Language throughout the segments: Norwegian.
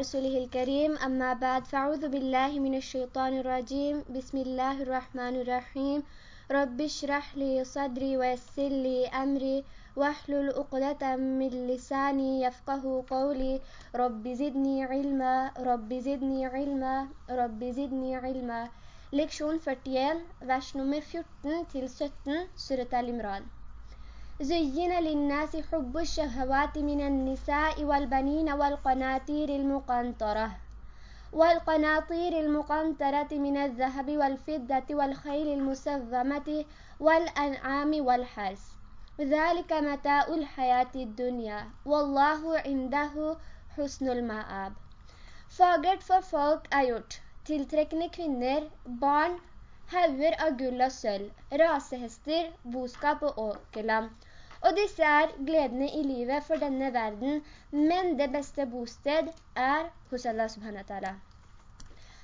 رسوله الكريم. أما بعد فأعوذ بالله من الشيطان الرجيم. بسم الله الرحمن الرحيم. رب اشرح لي صدري ويسر لي أمري. واحلل عقدة من لساني يفقه قولي. رب زدني علما. رب زدني علما. رب زدني علما. Leksjon 41, vers nummer 14 til 17, Surat al-Imran. زين للناس حب الشهوات من النساء والبنين والقناطير المقنطرة والقناطير المقنطرة من الذهب والفضة والخيل المسومة والأنعام والحرس ذلك متاع الحياة الدنيا. والله عنده حسن المآب. Fagert for folk er gjort, tiltrekkende kvinner, barn, hauger av gull og sølv, rasehester, boskap og åkerland. Og disse er gledende i livet for denne verden, men det beste bosted er hos Allah ta'ala.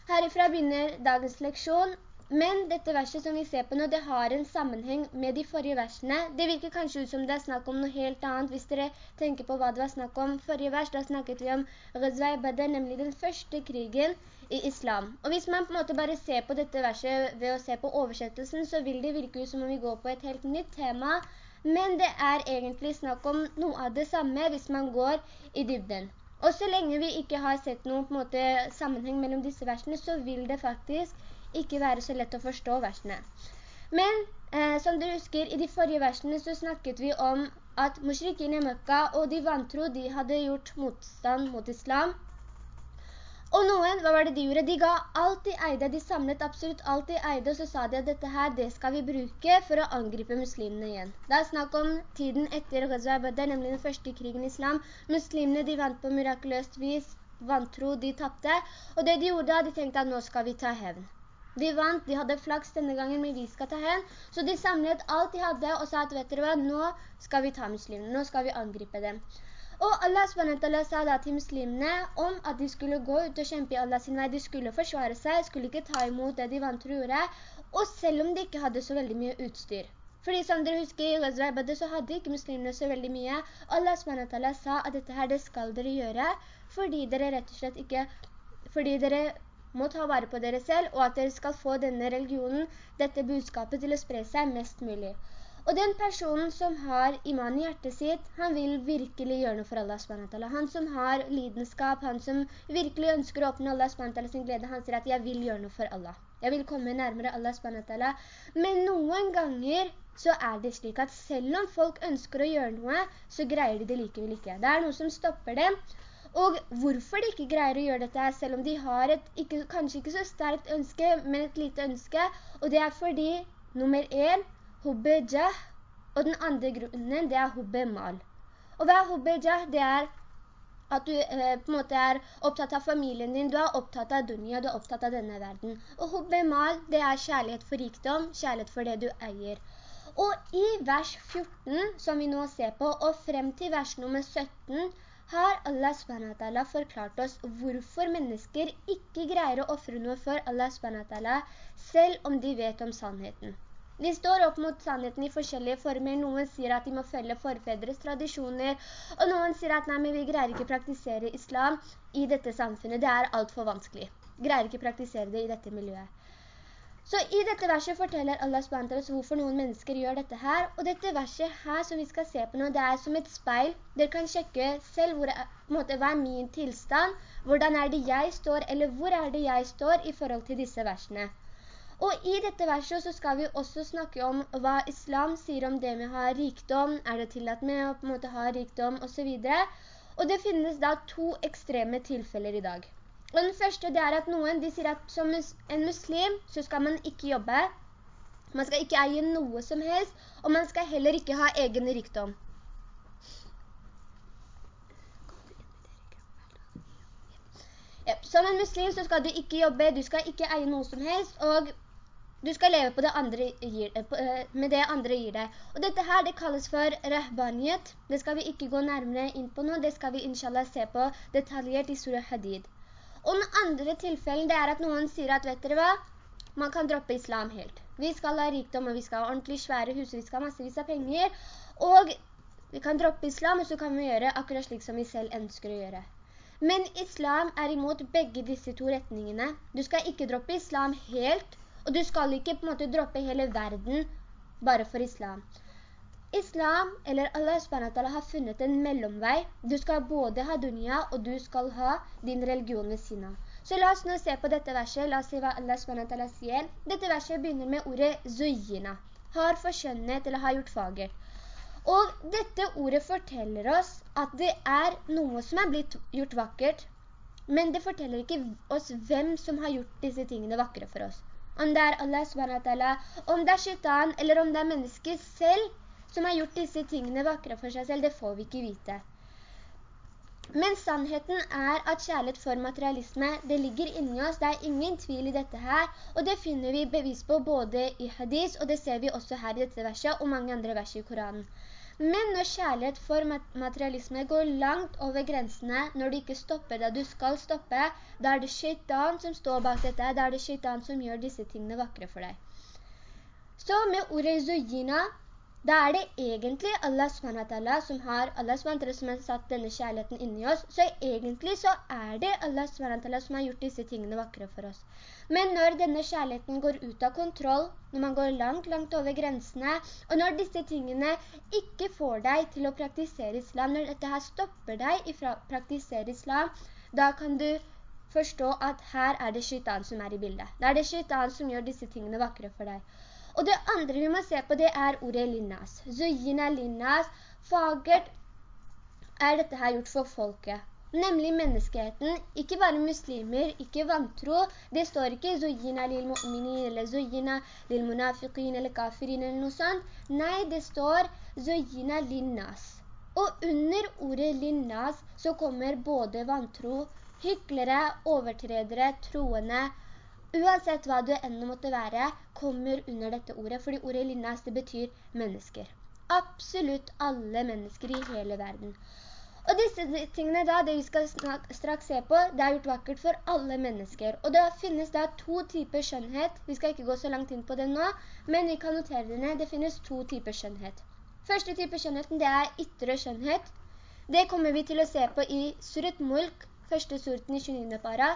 Herifra begynner dagens leksjon, men dette verset som vi ser på nå, det har en sammenheng med de forrige versene. Det virker kanskje ut som det er snakk om noe helt annet. Hvis dere tenker på hva det var snakk om forrige vers, da snakket vi om Ghazwai Badr, nemlig den første krigen i islam. Og hvis man på en måte bare ser på dette verset ved å se på oversettelsen, så vil det virke ut som om vi går på et helt nytt tema, men det er egentlig snakk om noe av det samme hvis man går i dybden. Og så lenge vi ikke har sett noen måte, sammenheng mellom disse versene, så vil det faktisk ikke være så lett å forstå versene. Men eh, som dere husker, i de forrige versene så snakket vi om at mushrikene i Mekka og de vantro, de hadde gjort motstand mot islam, og noen, hva var det de gjorde? De ga alt de eide, de samlet absolutt alt de eide, og så sa de at dette her, det skal vi bruke for å angripe muslimene igjen. Det er snakk om tiden etter Ghazwa Badr, nemlig den første krigen i islam. Muslimene, de vant på mirakuløst vis, vantro, de tappte, og det de gjorde da, de tenkte at nå skal vi ta hevn. De vant, de hadde flaks denne gangen, men vi skal ta hen. Så de samlet alt de hadde og sa at, vet dere hva, nå skal vi ta muslimene, nå skal vi angripe dem. Og Allah SWT sa da til muslimene om at de skulle gå ut og kjempe i Allah sin vei, de skulle forsvare seg, skulle ikke ta imot det de vant gjøre, og selv om de ikke hadde så veldig mye utstyr. Fordi som dere husker i Ghazwa så hadde ikke muslimene så veldig mye. Allah SWT sa at dette her det skal dere gjøre, fordi dere rett og slett ikke, fordi dere må ta vare på dere selv, og at dere skal få denne religionen, dette budskapet til å spre seg mest mulig. Og den personen som har iman i hjertet sitt, han vil virkelig gjøre noe for Allah. Han som har lidenskap, han som virkelig ønsker å åpne Allah sin glede, han sier at jeg vil gjøre noe for Allah. Jeg vil komme nærmere Allah. Men noen ganger så er det slik at selv om folk ønsker å gjøre noe, så greier de det likevel ikke. Det er noe som stopper dem. Og hvorfor de ikke greier å gjøre dette, selv om de har et, ikke, kanskje ikke så sterkt ønske, men et lite ønske, og det er fordi, nummer 1, hubbe jah, og den andre grunnen det er hubbe mal. Og hva er hubbe jah? Det er at du eh, på en måte er opptatt av familien din, du er opptatt av dunia, du er opptatt av denne verden. Og hubbe mal, det er kjærlighet for rikdom, kjærlighet for det du eier. Og i vers 14, som vi nå ser på, og frem til vers nummer 17, har Allah SWT forklart oss hvorfor mennesker ikke greier å offre noe for Allah SWT, selv om de vet om sannheten. De står opp mot sannheten i forskjellige former. Noen sier at de må følge forfedres tradisjoner, og noen sier at nei, vi greier ikke praktisere islam i dette samfunnet. Det er alt for vanskelig. Greier ikke praktisere det i dette miljøet. Så i dette verset forteller Allah SWT hvorfor noen mennesker gjør dette her. Og dette verset her som vi skal se på nå, det er som et speil. Dere kan sjekke selv hvor, måte, hva er min tilstand, hvordan er det jeg står, eller hvor er det jeg står i forhold til disse versene. Og i dette verset så skal vi også snakke om hva islam sier om det med å ha rikdom, er det tillatt med å på en måte ha rikdom og så videre. Og det finnes da to ekstreme tilfeller i dag. Og den første det er at noen de sier at som en muslim så skal man ikke jobbe, man skal ikke eie noe som helst, og man skal heller ikke ha egen rikdom. Som en muslim så skal du ikke jobbe, du skal ikke eie noe som helst, og du skal leve det gir, eh, eh, med det andre gir deg. Og dette her, det kalles for rahbaniyat. Det skal vi ikke gå nærmere inn på nå. Det skal vi inshallah se på detaljert i surah Hadid. Og den andre tilfellen, det er at noen sier at, vet dere hva? Man kan droppe islam helt. Vi skal ha rikdom, og vi skal ha ordentlig svære hus, vi skal ha massevis av penger. Og vi kan droppe islam, og så kan vi gjøre akkurat slik som vi selv ønsker å gjøre. Men islam er imot begge disse to retningene. Du skal ikke droppe islam helt, og du skal ikke på en måte droppe hele verden bare for islam. Islam, eller Allah SWT, har funnet en mellomvei. Du skal både ha dunya, og du skal ha din religion ved siden av. Så la oss nå se på dette verset. La oss se hva Allah SWT sier. Dette verset begynner med ordet «zuyina». Har forskjønnet eller har gjort faget. Og dette ordet forteller oss at det er noe som er blitt gjort vakkert, men det forteller ikke oss hvem som har gjort disse tingene vakre for oss. Om det er Allah SWT, om det er shaitan, eller om det er mennesket selv som har gjort disse tingene vakre for seg selv, det får vi ikke vite. Men sannheten er at kjærlighet for materialisme, det ligger inni oss, det er ingen tvil i dette her, og det finner vi bevis på både i hadis, og det ser vi også her i dette verset, og mange andre vers i Koranen. Men når kjærlighet for materialisme går langt over grensene, når du ikke stopper det du skal stoppe, da er det shaitan som står bak dette, da er det shaitan som gjør disse tingene vakre for deg. Så med ordet zujina, da er det egentlig Allah SWT som har, Allah SWT som har satt denne kjærligheten inni oss, så egentlig så er det Allah SWT som har gjort disse tingene vakre for oss. Men når denne kjærligheten går ut av kontroll, når man går langt, langt over grensene, og når disse tingene ikke får deg til å praktisere islam, når dette her stopper deg fra å praktisere islam, da kan du forstå at her er det skytan som er i bildet. Da er det skytan som gjør disse tingene vakre for deg. Og det andre vi må se på, det er ordet linnas. Zuyina linnas, fagert er dette her gjort for folket nemlig menneskeheten, ikke bare muslimer, ikke vantro. Det står ikke «Zuyina lil mu'minin» eller «Zuyina lil munafiqin» eller «kafirin» eller noe sånt. Nei, det står «Zuyina linnas». Og under ordet linnas så kommer både vantro, hyklere, overtredere, troende, uansett hva du enda måtte være, kommer under dette ordet, fordi ordet linnas det betyr mennesker. Absolutt alle mennesker i hele verden. Og disse tingene da, det vi skal straks se på, det er gjort vakkert for alle mennesker. Og det finnes da to typer skjønnhet. Vi skal ikke gå så langt inn på det nå, men vi kan notere det ned. Det finnes to typer skjønnhet. Første type skjønnheten, det er ytre skjønnhet. Det kommer vi til å se på i Surat Mulk, første surten i 29. para.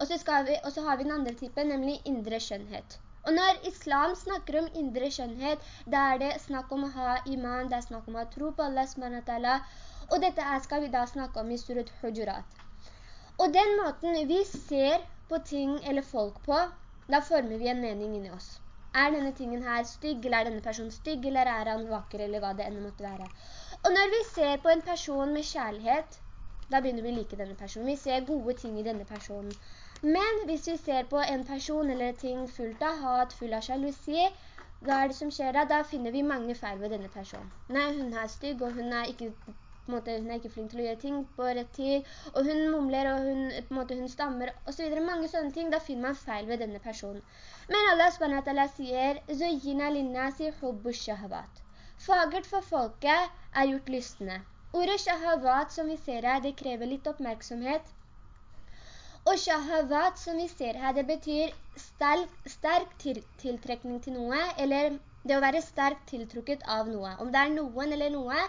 Og så, vi, og så har vi den andre typen, nemlig indre skjønnhet. Og når islam snakker om indre skjønnhet, da er det snakk om å ha iman, det er snakk om å tro på Allah subhanahu og dette skal vi da snakke om i surat Hujurat. Og den måten vi ser på ting eller folk på, da former vi en mening inni oss. Er denne tingen her stygg, eller er denne personen stygg, eller er han vakker, eller hva det enda måtte være. Og når vi ser på en person med kjærlighet, da begynner vi å like denne personen. Vi ser gode ting i denne personen. Men hvis vi ser på en person eller ting fullt av hat, full av sjalusi, hva er det som skjer da? Da finner vi mange feil ved denne personen. Nei, hun er stygg, og hun er ikke Måte, hun er ikke flink til å gjøre ting på rett tid, og hun mumler, og hun, måte, hun stammer, og så videre. Mange sånne ting, da finner man feil ved denne personen. Men Allah SWT sier, «Zuyina linnasi hubbu shahavat». Fagert for folket er gjort lystende. Ordet shahavat, som vi ser her, det krever litt oppmerksomhet. Og shahavat, som vi ser her, det betyr sterk, sterk til, tiltrekning til noe, eller det å være sterkt tiltrukket av noe. Om det er noen eller noe,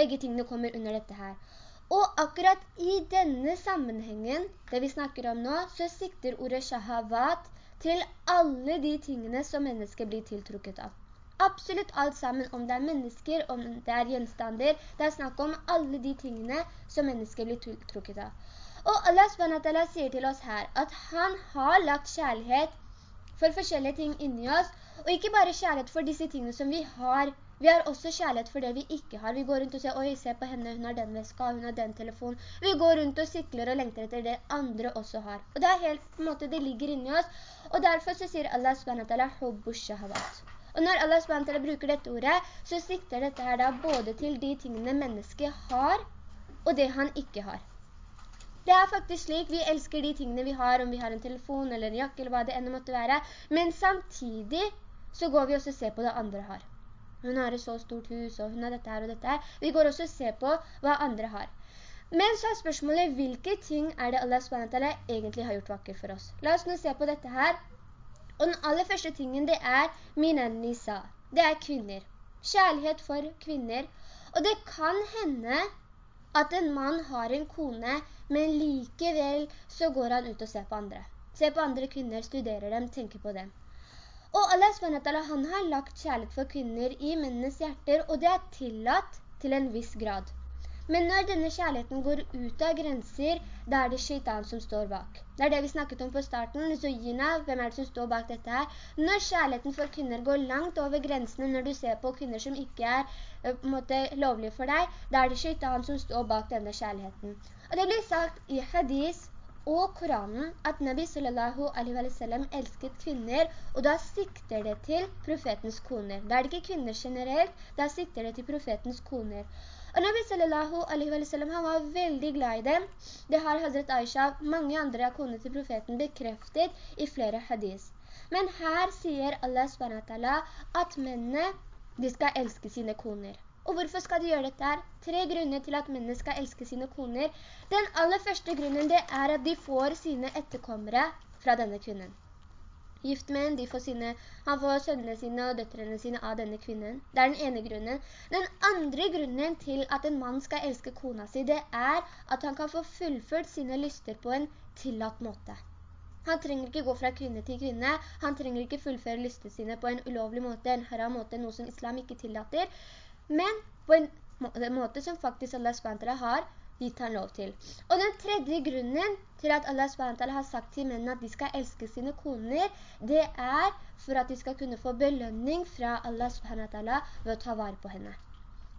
begge tingene kommer under dette her. Og akkurat i denne sammenhengen, det vi snakker om nå, så sikter ordet shahavat til alle de tingene som mennesker blir tiltrukket av. Absolutt alt sammen, om det er mennesker, om det er gjenstander, det er snakk om alle de tingene som mennesker blir tiltrukket av. Og Allah SWT sier til oss her at han har lagt kjærlighet for forskjellige ting inni oss, og ikke bare kjærlighet for disse tingene som vi har. Vi har også kjærlighet for det vi ikke har. Vi går rundt og sier, oi, se på henne, hun har den veska, hun har den telefonen. Vi går rundt og sikler og lengter etter det andre også har. Og det er helt på en måte, det ligger inni oss. Og derfor så sier Allah shahavat. Og når Allah SWT bruker dette ordet, så sikter dette her da både til de tingene mennesket har, og det han ikke har. Det er faktisk slik, vi elsker de tingene vi har, om vi har en telefon eller en jakke eller hva det enda måtte være, men samtidig så går vi også og ser på det andre har. Hun har et så stort hus, og hun har dette her og dette her. Vi går også og ser på hva andre har. Men så er spørsmålet, hvilke ting er det Allah SWT egentlig har gjort vakker for oss? La oss nå se på dette her. Og den aller første tingen det er minan nisa. Det er kvinner. Kjærlighet for kvinner. Og det kan hende at en mann har en kone men likevel så går han ut og ser på andre. Ser på andre kvinner, studerer dem, tenker på dem. Og Allah SWT, han har lagt kjærlighet for kvinner i mennenes hjerter, og det er tillatt til en viss grad. Men når denne kjærligheten går ut av grenser, da er det shaitan som står bak. Det er det vi snakket om på starten, så Gina, hvem er det som står bak dette her? Når kjærligheten for kvinner går langt over grensene, når du ser på kvinner som ikke er eh, måte lovlige for deg, da er det shaitan som står bak denne kjærligheten. Og det blir sagt i hadis og Koranen at Nabi sallallahu alaihi wa sallam elsket kvinner, og da sikter det til profetens koner. Da er det ikke kvinner generelt, da sikter det til profetens koner. Og Nabi sallallahu alaihi wa sallam, han var veldig glad i dem. Det har Hazret Aisha, og mange andre koner til profeten, bekreftet i flere hadis. Men her sier Allah SWT at mennene, de skal elske sine koner. Og hvorfor skal de gjøre dette her? Tre grunner til at mennene skal elske sine koner. Den aller første grunnen det er at de får sine etterkommere fra denne kvinnen gift menn, de får sine, han får sønnene sine og døtrene sine av denne kvinnen. Det er den ene grunnen. Den andre grunnen til at en mann skal elske kona si, det er at han kan få fullført sine lyster på en tillatt måte. Han trenger ikke gå fra kvinne til kvinne, han trenger ikke fullføre lystene sine på en ulovlig måte, en haram måte, noe som islam ikke tillater, men på en måte som faktisk Allah SWT har gitt han lov til. Og den tredje grunnen til at Allah SWT har sagt til mennene at de skal elske sine koner, det er for at de skal kunne få belønning fra Allah SWT ved å ta vare på henne.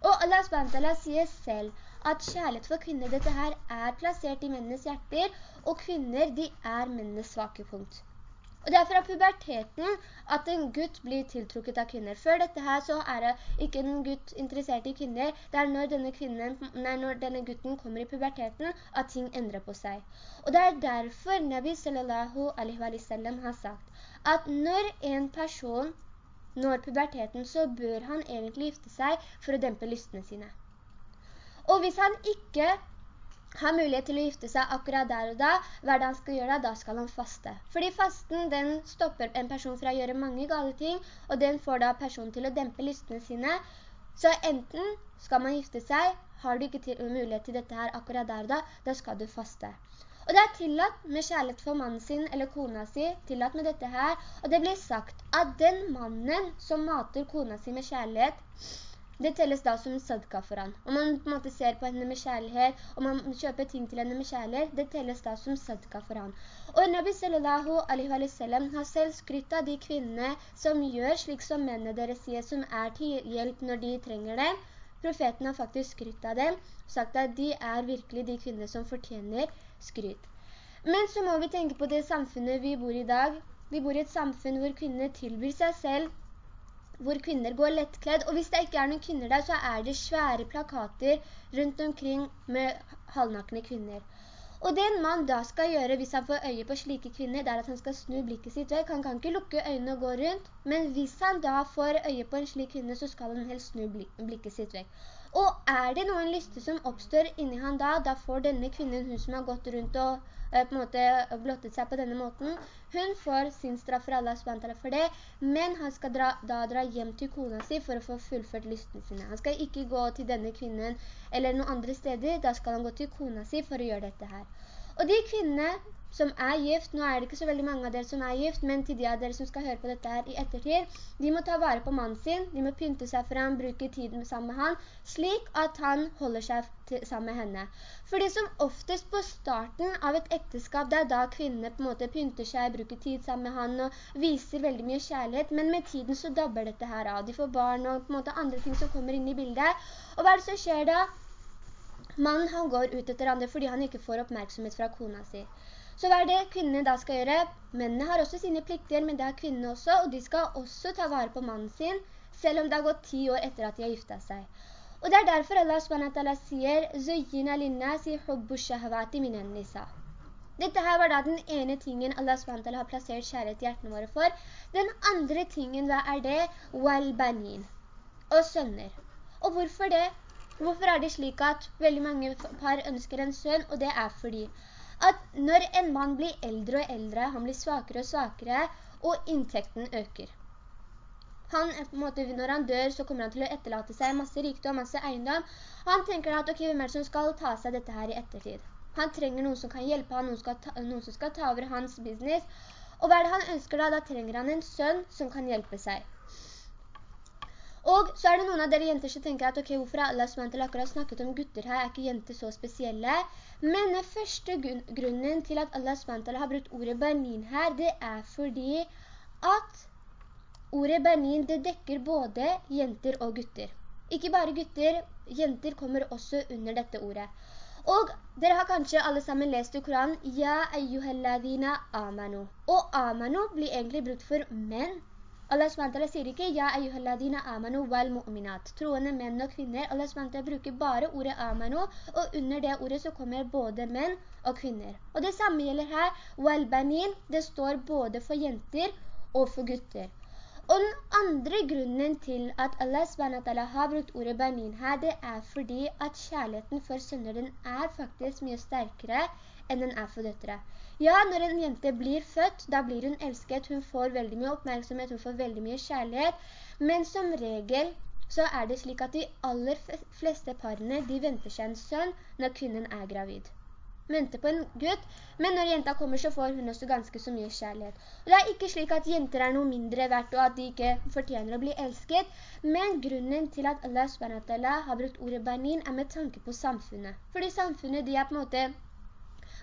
Og Allah SWT sier selv at kjærlighet for kvinner, dette her er plassert i mennenes hjerter, og kvinner, de er mennenes svake punkt. Og det er fra puberteten at en gutt blir tiltrukket av kvinner. Før dette her så er det ikke en gutt interessert i kvinner. Det er når denne, kvinnen, nei, når denne gutten kommer i puberteten at ting endrer på seg. Og det er derfor Nabi sallallahu alaihi wa sallam har sagt at når en person når puberteten, så bør han egentlig gifte seg for å dempe lystene sine. Og hvis han ikke har mulighet til å gifte seg akkurat der og da, hva er det han skal gjøre da? Da skal han faste. Fordi fasten, den stopper en person fra å gjøre mange gale ting, og den får da personen til å dempe lystene sine. Så enten skal man gifte seg, har du ikke til, mulighet til dette her akkurat der og da, da skal du faste. Og det er tillatt med kjærlighet for mannen sin eller kona si, tillatt med dette her, og det blir sagt at den mannen som mater kona si med kjærlighet, det telles da som sadka for han. Om man på en måte ser på henne med kjærlighet, om man kjøper ting til henne med kjærlighet, det telles da som sadka for han. Og Nabi sallallahu alaihi wa sallam har selv skrytt av de kvinnene som gjør slik som mennene deres sier, som er til hjelp når de trenger det. Profeten har faktisk skrytt av dem, sagt at de er virkelig de kvinner som fortjener skryt. Men så må vi tenke på det samfunnet vi bor i dag. Vi bor i et samfunn hvor kvinner tilbyr seg selv hvor kvinner går lettkledd, og hvis det ikke er noen kvinner der, så er det svære plakater rundt omkring med halvnakne kvinner. Og det en mann da skal gjøre hvis han får øye på slike kvinner, det er at han skal snu blikket sitt vekk. Han kan ikke lukke øynene og gå rundt, men hvis han da får øye på en slik kvinne, så skal han helst snu blikket sitt vekk. Og er det noen lyste som oppstår inni han da, da får denne kvinnen, hun som har gått rundt og på en måte blottet seg på denne måten. Hun får sin straff for Allah SWT for det, men han skal dra, da dra hjem til kona si for å få fullført lysten sine. Han skal ikke gå til denne kvinnen eller noen andre steder, da skal han gå til kona si for å gjøre dette her. Og de kvinnene som er gift, nå er det ikke så veldig mange av dere som er gift, men til de av dere som skal høre på dette her i ettertid, de må ta vare på mannen sin, de må pynte seg for han, bruke tiden sammen med han, slik at han holder seg sammen med henne. Fordi som oftest på starten av et ekteskap, det er da kvinnene på en måte pynter seg, bruker tid sammen med han og viser veldig mye kjærlighet, men med tiden så dabber dette her av. De får barn og på en måte andre ting som kommer inn i bildet. Og hva er det som skjer da? Mannen han går ut etter andre fordi han ikke får oppmerksomhet fra kona si. Så hva er det kvinnene da skal gjøre? Mennene har også sine plikter, men det har kvinnene også, og de skal også ta vare på mannen sin, selv om det har gått ti år etter at de har gifta seg. Og det er derfor Allah SWT sier «Zøyina linnasi hubbu shahvati minen nisa». Dette her var da den ene tingen Allah SWT har plassert kjærlighet i hjertene våre for. Den andre tingen, hva er det? Wal-banin. Og sønner. Og hvorfor det? Hvorfor er det slik at veldig mange par ønsker en sønn? Og det er fordi at når en mann blir eldre og eldre, han blir svakere og svakere, og inntekten øker. Han, måte, når han dør, så kommer han til å etterlate seg masse rikdom, masse eiendom. Han tenker at, ok, hvem er det som skal ta seg dette her i ettertid? Han trenger noen som kan hjelpe han, noen, noen som skal ta over hans business. Og hva er det han ønsker da? Da trenger han en sønn som kan hjelpe seg. Og så er det noen av dere jenter som tenker at ok, hvorfor har Allah SWT akkurat snakket om gutter her? Er ikke jenter så spesielle? Men den første grunnen til at Allah SWT har brukt ordet banin her, det er fordi at ordet banin det dekker både jenter og gutter. Ikke bare gutter, jenter kommer også under dette ordet. Og dere har kanskje alle sammen lest i Koranen, Ja ayyuhalladina amanu. Og amanu blir egentlig brukt for menn, Allah SWT sier ikke «Ja ayyuhalladina amanu wal mu'minat». Troende menn og kvinner. Allah SWT bruker bare ordet amanu, og under det ordet så kommer både menn og kvinner. Og det samme gjelder her. Wal banin, det står både for jenter og for gutter. Og den andre grunnen til at Allah SWT har brukt ordet banin her, det er fordi at kjærligheten for sønner er faktisk mye sterkere enn den er for døttere. Ja, når en jente blir født, da blir hun elsket, hun får veldig mye oppmerksomhet, hun får veldig mye kjærlighet, men som regel så er det slik at de aller fleste parene, de venter seg en sønn når kvinnen er gravid. Venter på en gutt, men når jenta kommer så får hun også ganske så mye kjærlighet. Og det er ikke slik at jenter er noe mindre verdt og at de ikke fortjener å bli elsket, men grunnen til at Allah har brukt ordet banin er med tanke på samfunnet. Fordi samfunnet de er på en måte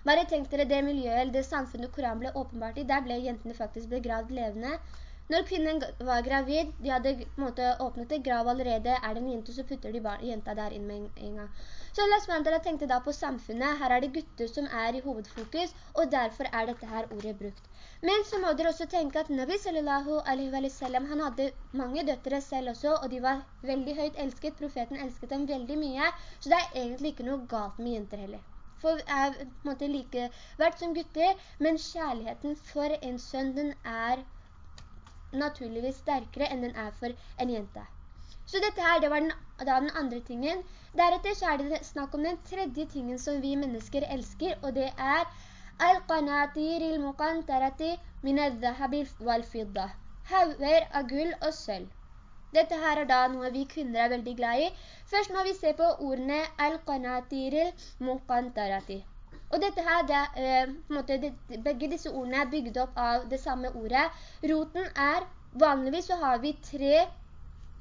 bare tenk dere det miljøet, eller det samfunnet Koran ble åpenbart i, der ble jentene faktisk begravd levende. Når kvinnen var gravid, de hadde måte, åpnet et grav allerede, er det en jente, så putter de barn, jenta der inn med en gang. Så Allah SWT tenkte da på samfunnet, her er det gutter som er i hovedfokus, og derfor er dette her ordet brukt. Men så må dere også tenke at Nabi sallallahu alaihi wa sallam, han hadde mange døttere selv også, og de var veldig høyt elsket, profeten elsket dem veldig mye, så det er egentlig ikke noe galt med jenter heller for er på en måte like verdt som gutter, men kjærligheten for en sønn, den er naturligvis sterkere enn den er for en jente. Så dette her, det var den, da den andre tingen. Deretter så er det snakk om den tredje tingen som vi mennesker elsker, og det er al-qanatir il-muqantarati min al-dhahabi wal-fidda. Hauger av gull og sølv. Dette her er da noe vi kvinner er veldig glad i. Først må vi se på ordene al-qanatiril muqantarati. Og dette her, det, eh, det, begge disse ordene er bygd opp av det samme ordet. Roten er, vanligvis så har vi tre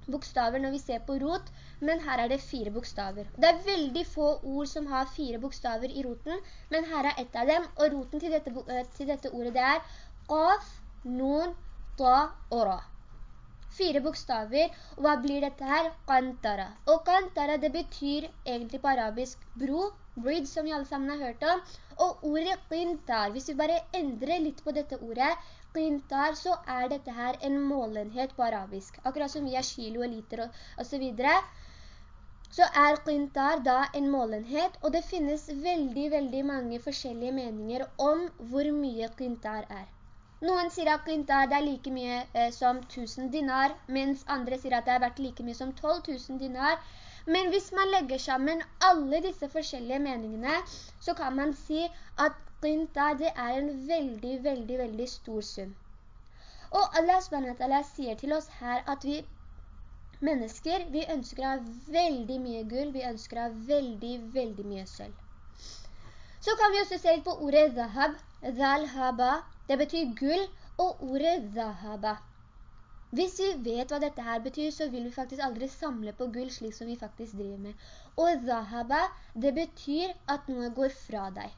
bokstaver når vi ser på rot, men her er det fire bokstaver. Det er veldig få ord som har fire bokstaver i roten, men her er ett av dem, og roten til dette, eh, til dette ordet det er qaf, nun, ta og ra fire bokstaver. Og hva blir dette her? Qantara. Og qantara, det betyr egentlig på arabisk bro, bridge, som vi alle sammen har hørt om. Og ordet qintar, hvis vi bare endrer litt på dette ordet, qintar, så er dette her en målenhet på arabisk. Akkurat som vi har kilo og liter og, og så videre så er qintar da en målenhet, og det finnes veldig, veldig mange forskjellige meninger om hvor mye qintar er. Noen sier at qintar er like mye eh, som 1000 dinar, mens andre sier at det er vært like mye som 12 000 dinar. Men hvis man legger sammen alle disse forskjellige meningene, så kan man si at qintar det er en veldig, veldig, veldig stor sum. Og Allah sier til oss her at vi mennesker, vi ønsker å ha veldig mye gull, vi ønsker å ha veldig, veldig mye sølv. Så kan vi også se på ordet zahab, zalhaba, det betyr gull og ordet zahaba. Hvis vi vet hva dette her betyr, så vil vi faktisk aldri samle på gull slik som vi faktisk driver med. Og zahaba, det betyr at noe går fra deg.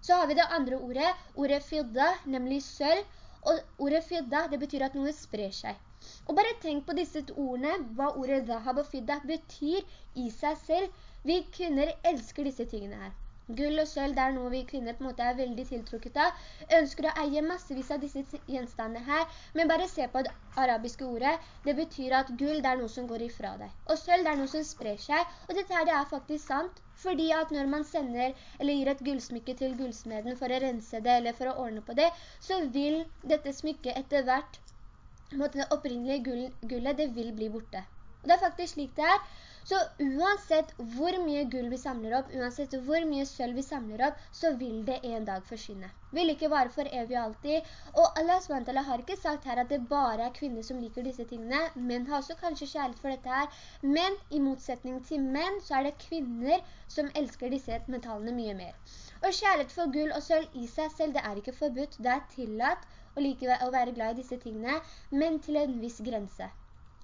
Så har vi det andre ordet, ordet fidda, nemlig sølv. Og ordet fidda, det betyr at noe sprer seg. Og bare tenk på disse ordene, hva ordet zahab og fidda betyr i seg selv. Vi kvinner elsker disse tingene her. Gull og sølv, det er noe vi kvinner på en måte er veldig tiltrukket av. Ønsker å eie massevis av disse gjenstandene her, men bare se på det arabiske ordet. Det betyr at gull, det er noe som går ifra deg. Og sølv, det er noe som sprer seg. Og dette her, det er faktisk sant, fordi at når man sender eller gir et gullsmykke til gullsmeden for å rense det eller for å ordne på det, så vil dette smykket etter hvert, det opprinnelige gullet, det vil bli borte. Og det er faktisk slik det er. Så uansett hvor mye gull vi samler opp, uansett hvor mye sølv vi samler opp, så vil det en dag forsvinne. Vil ikke vare for evig alltid. Og Allah SWT har ikke sagt her at det bare er kvinner som liker disse tingene. Menn har også kanskje kjærlighet for dette her. Men i motsetning til menn, så er det kvinner som elsker disse metallene mye mer. Og kjærlighet for gull og sølv i seg selv, det er ikke forbudt. Det er tillatt å, like å være glad i disse tingene, men til en viss grense.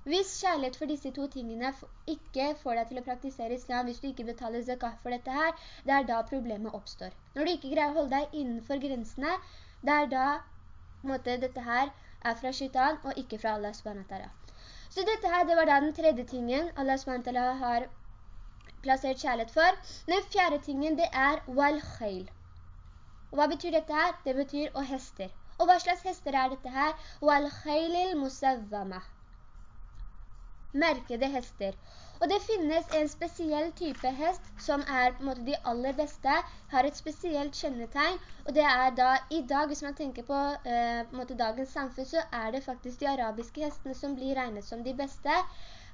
Hvis kjærlighet for disse to tingene ikke får deg til å praktisere islam, hvis du ikke betaler zakat for dette her, det er da problemet oppstår. Når du ikke greier å holde deg innenfor grensene, det er da måte, dette her er fra shaitan og ikke fra Allah SWT. Så dette her, det var da den tredje tingen Allah SWT har plassert kjærlighet for. Den fjerde tingen, det er wal khail. Og hva betyr dette her? Det betyr å hester. Og hva slags hester er dette her? Wal khailil musavvamah merkede hester. Og det finnes en spesiell type hest som er på en måte de aller beste, har et spesielt kjennetegn, og det er da i dag, hvis man tenker på, eh, på måte, dagens samfunn, så er det faktisk de arabiske hestene som blir regnet som de beste.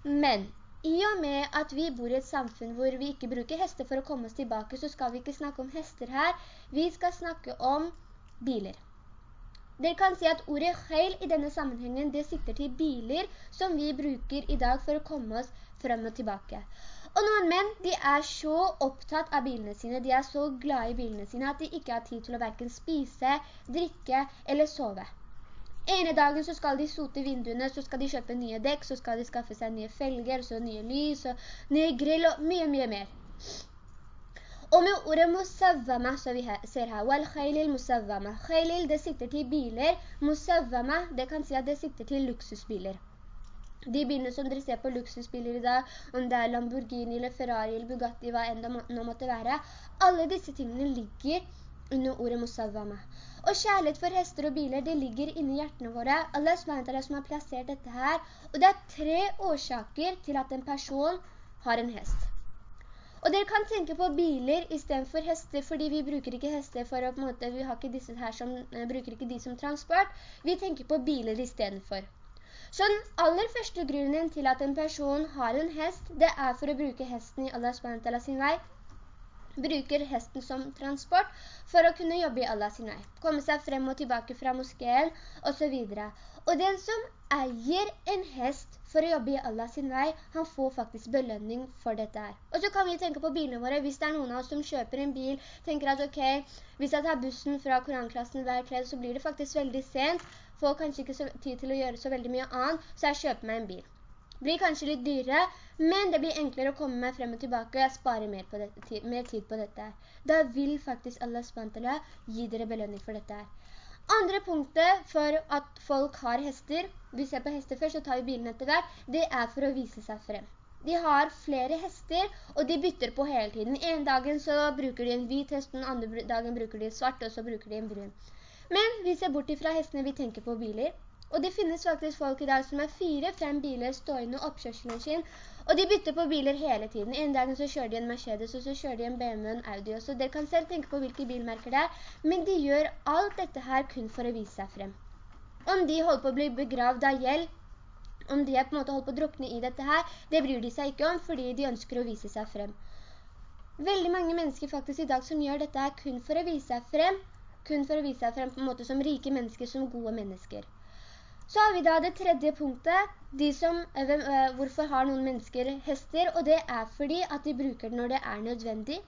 Men i og med at vi bor i et samfunn hvor vi ikke bruker hester for å komme oss tilbake, så skal vi ikke snakke om hester her. Vi skal snakke om biler. Dere kan si at ordet «heil» i denne sammenhengen, det sikter til biler som vi bruker i dag for å komme oss frem og tilbake. Og noen menn, de er så opptatt av bilene sine, de er så glade i bilene sine, at de ikke har tid til å hverken spise, drikke eller sove. Ene dagen så skal de sote vinduene, så skal de kjøpe nye dekk, så skal de skaffe seg nye felger, så nye lys, og nye grill og mye, mye mer. Og med ordet musavvama, så vi ser her, wal khailil musavvama. Khailil, det sitter til biler. Musavvama, det kan si at det sitter til luksusbiler. De bilene som dere ser på luksusbiler i dag, om det er Lamborghini eller Ferrari eller Bugatti, hva enn det nå måtte være, alle disse tingene ligger under ordet musavvama. Og kjærlighet for hester og biler, det ligger inni hjertene våre. Allah SWT som har plassert dette her. Og det er tre årsaker til at en person har en hest. Og dere kan tenke på biler i stedet for hester, fordi vi bruker ikke hester for å, på en måte, vi har ikke disse her som, eh, bruker ikke de som transport. Vi tenker på biler i stedet for. Så den aller første grunnen til at en person har en hest, det er for å bruke hesten i Allah SWT sin vei. Bruker hesten som transport for å kunne jobbe i Allah sin vei. Komme seg frem og tilbake fra moskeen og så videre. Og den som eier en hest for å jobbe i Allah sin vei, han får faktisk belønning for dette her. Og så kan vi tenke på bilene våre. Hvis det er noen av oss som kjøper en bil, tenker at ok, hvis jeg tar bussen fra koranklassen hver kveld, så blir det faktisk veldig sent. Får kanskje ikke tid til å gjøre så veldig mye annet, så jeg kjøper meg en bil. Blir kanskje litt dyrere, men det blir enklere å komme meg frem og tilbake, og jeg sparer mer, dette, mer tid på dette. Da vil faktisk Allah SWT gi dere belønning for dette her. Andre punktet for at folk har hester, vi ser på hester først, så tar vi bilen etter hvert, det er for å vise seg frem. De har flere hester, og de bytter på hele tiden. En dagen så bruker de en hvit hest, den andre dagen bruker de svart, og så bruker de en brun. Men vi ser bort ifra hestene, vi tenker på biler. Og det finnes faktisk folk i dag som er fire-fem biler stående sin, og de bytter på biler hele tiden. En dag så kjører de en Mercedes, og så kjører de en BMW og en Audi, så dere kan selv tenke på hvilke bilmerker det er, men de gjør alt dette her kun for å vise seg frem. Om de holder på å bli begravd av gjeld, om de er på en måte holdt på å drukne i dette her, det bryr de seg ikke om, fordi de ønsker å vise seg frem. Veldig mange mennesker faktisk i dag som gjør dette her kun for å vise seg frem, kun for å vise seg frem på en måte som rike mennesker, som gode mennesker. Så har vi da det tredje punktet, de som, øh, øh, hvorfor har noen mennesker hester, og det er fordi at de bruker det når det er nødvendig.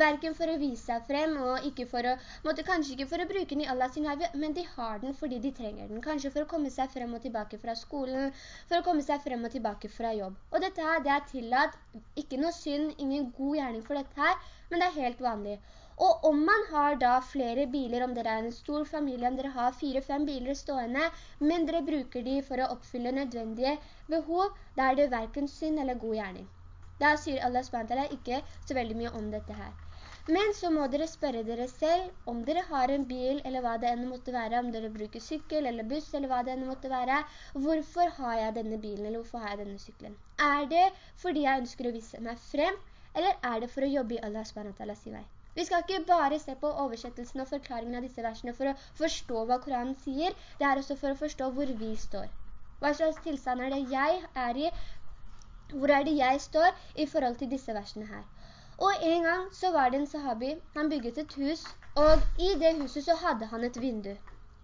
Hverken for å vise seg frem, og ikke for å, måtte kanskje ikke for å bruke den i Allah sin hav, men de har den fordi de trenger den. Kanskje for å komme seg frem og tilbake fra skolen, for å komme seg frem og tilbake fra jobb. Og dette her, det er tillatt, ikke noe synd, ingen god gjerning for dette her, men det er helt vanlig. Og om man har da flere biler, om dere er en stor familie, om dere har fire-fem biler stående, men dere bruker de for å oppfylle nødvendige behov, da er det hverken synd eller god gjerning. Da sier Allah SWT ikke så veldig mye om dette her. Men så må dere spørre dere selv om dere har en bil, eller hva det enn måtte være, om dere bruker sykkel eller buss, eller hva det enn måtte være. Hvorfor har jeg denne bilen, eller hvorfor har jeg denne sykkelen? Er det fordi jeg ønsker å vise meg frem, eller er det for å jobbe i Allah SWT sin vei? Vi skal ikke bare se på oversettelsen og forklaringen av disse versene for å forstå hva Koranen sier, det er også for å forstå hvor vi står. Hva slags tilstand er det jeg er i? Hvor er det jeg står i forhold til disse versene her? Og en gang så var det en sahabi, han bygget et hus, og i det huset så hadde han et vindu.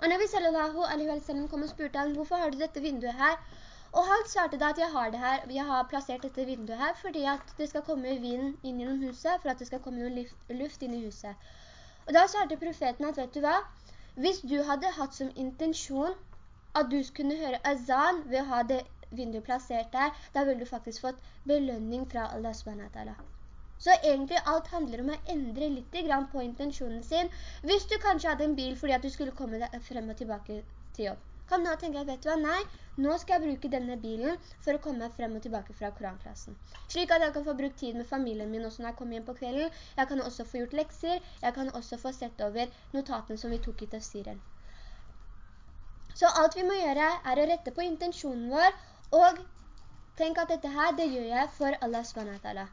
Og Nabi sallallahu alaihi wa sallam kom og spurte han, hvorfor har du dette vinduet her? Og han svarte da at jeg har det her, jeg har plassert dette vinduet her, fordi at det skal komme vind inn i huset, for at det skal komme noen luft inn i huset. Og da svarte profeten at, vet du hva? Hvis du hadde hatt som intensjon at du skulle høre azan ved å ha det vinduet plassert der, da vil du faktisk fått belønning fra Allah subhanahu Så egentlig alt handler om å endre litt på intensjonen sin. Hvis du kanskje hadde en bil fordi at du skulle komme frem og tilbake til jobb. Kan du nå tenke, vet du hva, nei, nå skal jeg bruke denne bilen for å komme frem og tilbake fra koranklassen. Slik at jeg kan få brukt tid med familien min også når jeg kommer hjem på kvelden. Jeg kan også få gjort lekser. Jeg kan også få sett over notatene som vi tok i tafsiren. Så alt vi må gjøre er å rette på intensjonen vår og tenk at dette her, det gjør jeg for Allah SWT.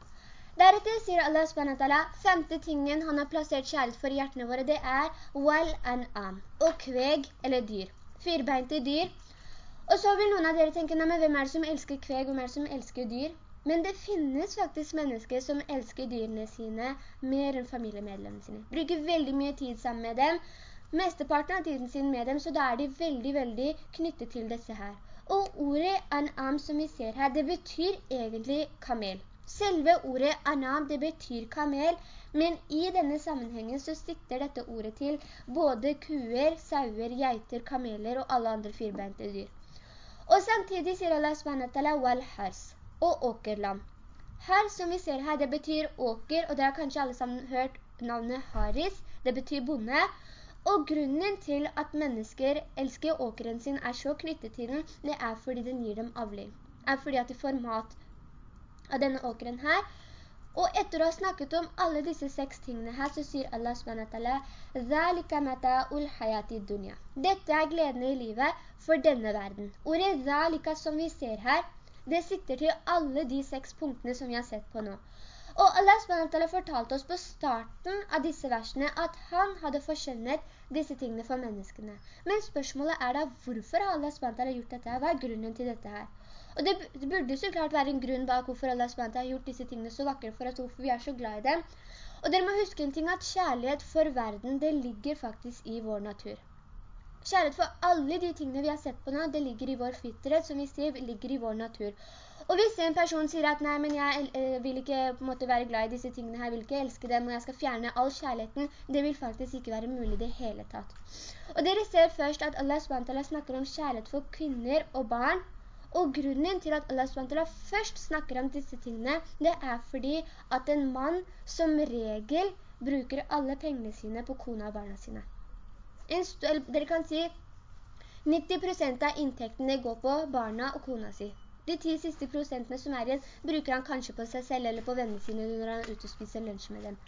Deretter sier Allah SWT, femte tingen han har plassert kjærlighet for i hjertene våre, det er wal am, og kveg eller dyr. Firbeinte dyr. Og så vil noen av dere tenke, nei, men hvem er det som elsker kveg, hvem er det som elsker dyr? Men det finnes faktisk mennesker som elsker dyrene sine mer enn familiemedlemmene sine. Bruker veldig mye tid sammen med dem, mesteparten av tiden sin med dem, så da er de veldig, veldig knyttet til disse her. Og ordet anam som vi ser her, det betyr egentlig kamel. Selve ordet anam, det betyr kamel, men i denne sammenhengen så sikter dette ordet til både kuer, sauer, geiter, kameler og alle andre firbeinte dyr. Og samtidig sier Allah SWT wal hars, og åkerland. Her som vi ser her, det betyr åker, og dere har kanskje alle sammen hørt navnet Haris, det betyr bonde, og grunnen til at mennesker elsker åkeren sin er så knyttet til den, det er fordi den gir dem avling. Er fordi at de får mat av denne åkeren her. Og etter å ha snakket om alle disse seks tingene her, så sier Allah SWT Dette er gledende i livet for denne verden. Ordet «zalika» som vi ser her, det sikter til alle de seks punktene som vi har sett på nå. Og Allah SWT fortalte oss på starten av disse versene at han hadde forskjønnet disse tingene for menneskene. Men spørsmålet er da, hvorfor har Allah SWT gjort dette Hva er grunnen til dette her? Og det, burde så klart være en grunn bak hvorfor Allah SWT har gjort disse tingene så vakre for oss, hvorfor vi er så glad i dem. Og dere må huske en ting, at kjærlighet for verden, det ligger faktisk i vår natur. Kjærlighet for alle de tingene vi har sett på nå, det ligger i vår fytterhet, som vi sier, ligger i vår natur. Og hvis en person sier at nei, men jeg eh, vil ikke måte være glad i disse tingene her, vil ikke elske dem, og jeg skal fjerne all kjærligheten, det vil faktisk ikke være mulig det hele tatt. Og dere ser først at Allah SWT snakker om kjærlighet for kvinner og barn, og grunnen til at Allah SWT først snakker om disse tingene, det er fordi at en mann som regel bruker alle pengene sine på kona og barna sine. dere kan si 90% av inntektene går på barna og kona si. De ti siste prosentene som er igjen, bruker han kanskje på seg selv eller på vennene sine når han er ute og spiser lunsj med dem.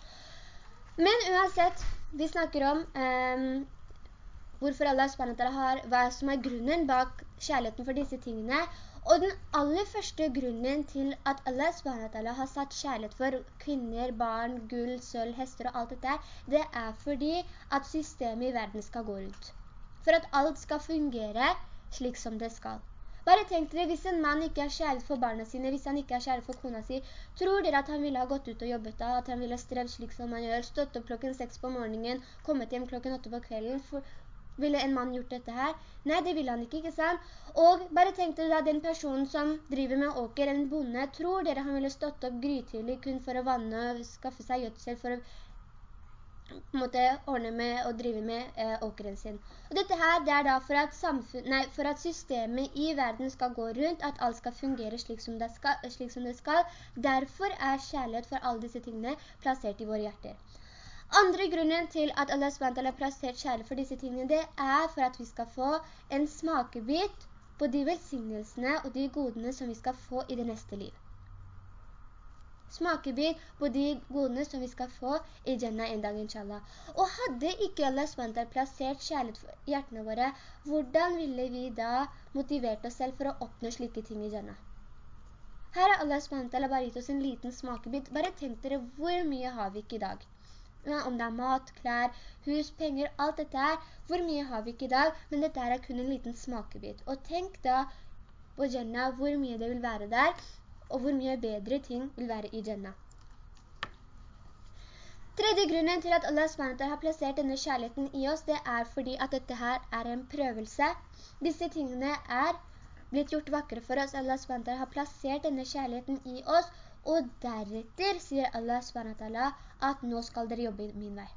Men uansett, vi snakker om um, hvorfor Allah SWT har, hva som er grunnen bak kjærligheten for disse tingene. Og den aller første grunnen til at Allah SWT har satt kjærlighet for kvinner, barn, gull, sølv, hester og alt dette, det er fordi at systemet i verden skal gå rundt. For at alt skal fungere slik som det skal. Bare tenk dere, hvis en mann ikke er kjærlig for barna sine, hvis han ikke er kjærlig for kona si, tror dere at han ville ha gått ut og jobbet da, at han ville strevd slik som han gjør, stått opp klokken seks på morgenen, kommet hjem klokken åtte på kvelden, for, ville en mann gjort dette her? Nei, det ville han ikke, ikke sant? Og bare tenk dere da, den personen som driver med åker, en bonde, tror dere han ville stått opp grytidlig kun for å vanne, og skaffe seg gjødsel, for å måte ordne med og drive med eh, åkeren sin. Og dette her, det er da for at, nei, for at, systemet i verden skal gå rundt, at alt skal fungere slik som, skal, slik som det skal. Derfor er kjærlighet for alle disse tingene plassert i våre hjerter. Andre grunnen til at Allah SWT har plassert kjærlighet for disse tingene, det er for at vi skal få en smakebit på de velsignelsene og de godene som vi skal få i det neste livet smakebit på de godene som vi skal få i Jannah en dag, inshallah. Og hadde ikke Allah SWT plassert kjærlighet for hjertene våre, hvordan ville vi da motivert oss selv for å oppnå slike ting i Jannah? Her har Allah SWT bare gitt oss en liten smakebit. Bare tenk dere hvor mye har vi ikke i dag? Om det er mat, klær, hus, penger, alt dette her. Hvor mye har vi ikke i dag? Men dette er kun en liten smakebit. Og tenk da på Jannah hvor mye det vil være der og hvor mye bedre ting vil være i Jannah. Tredje grunnen til at Allah SWT har plassert denne kjærligheten i oss, det er fordi at dette her er en prøvelse. Disse tingene er blitt gjort vakre for oss. Allah SWT har plassert denne kjærligheten i oss, og deretter sier Allah SWT at nå skal dere jobbe min vei.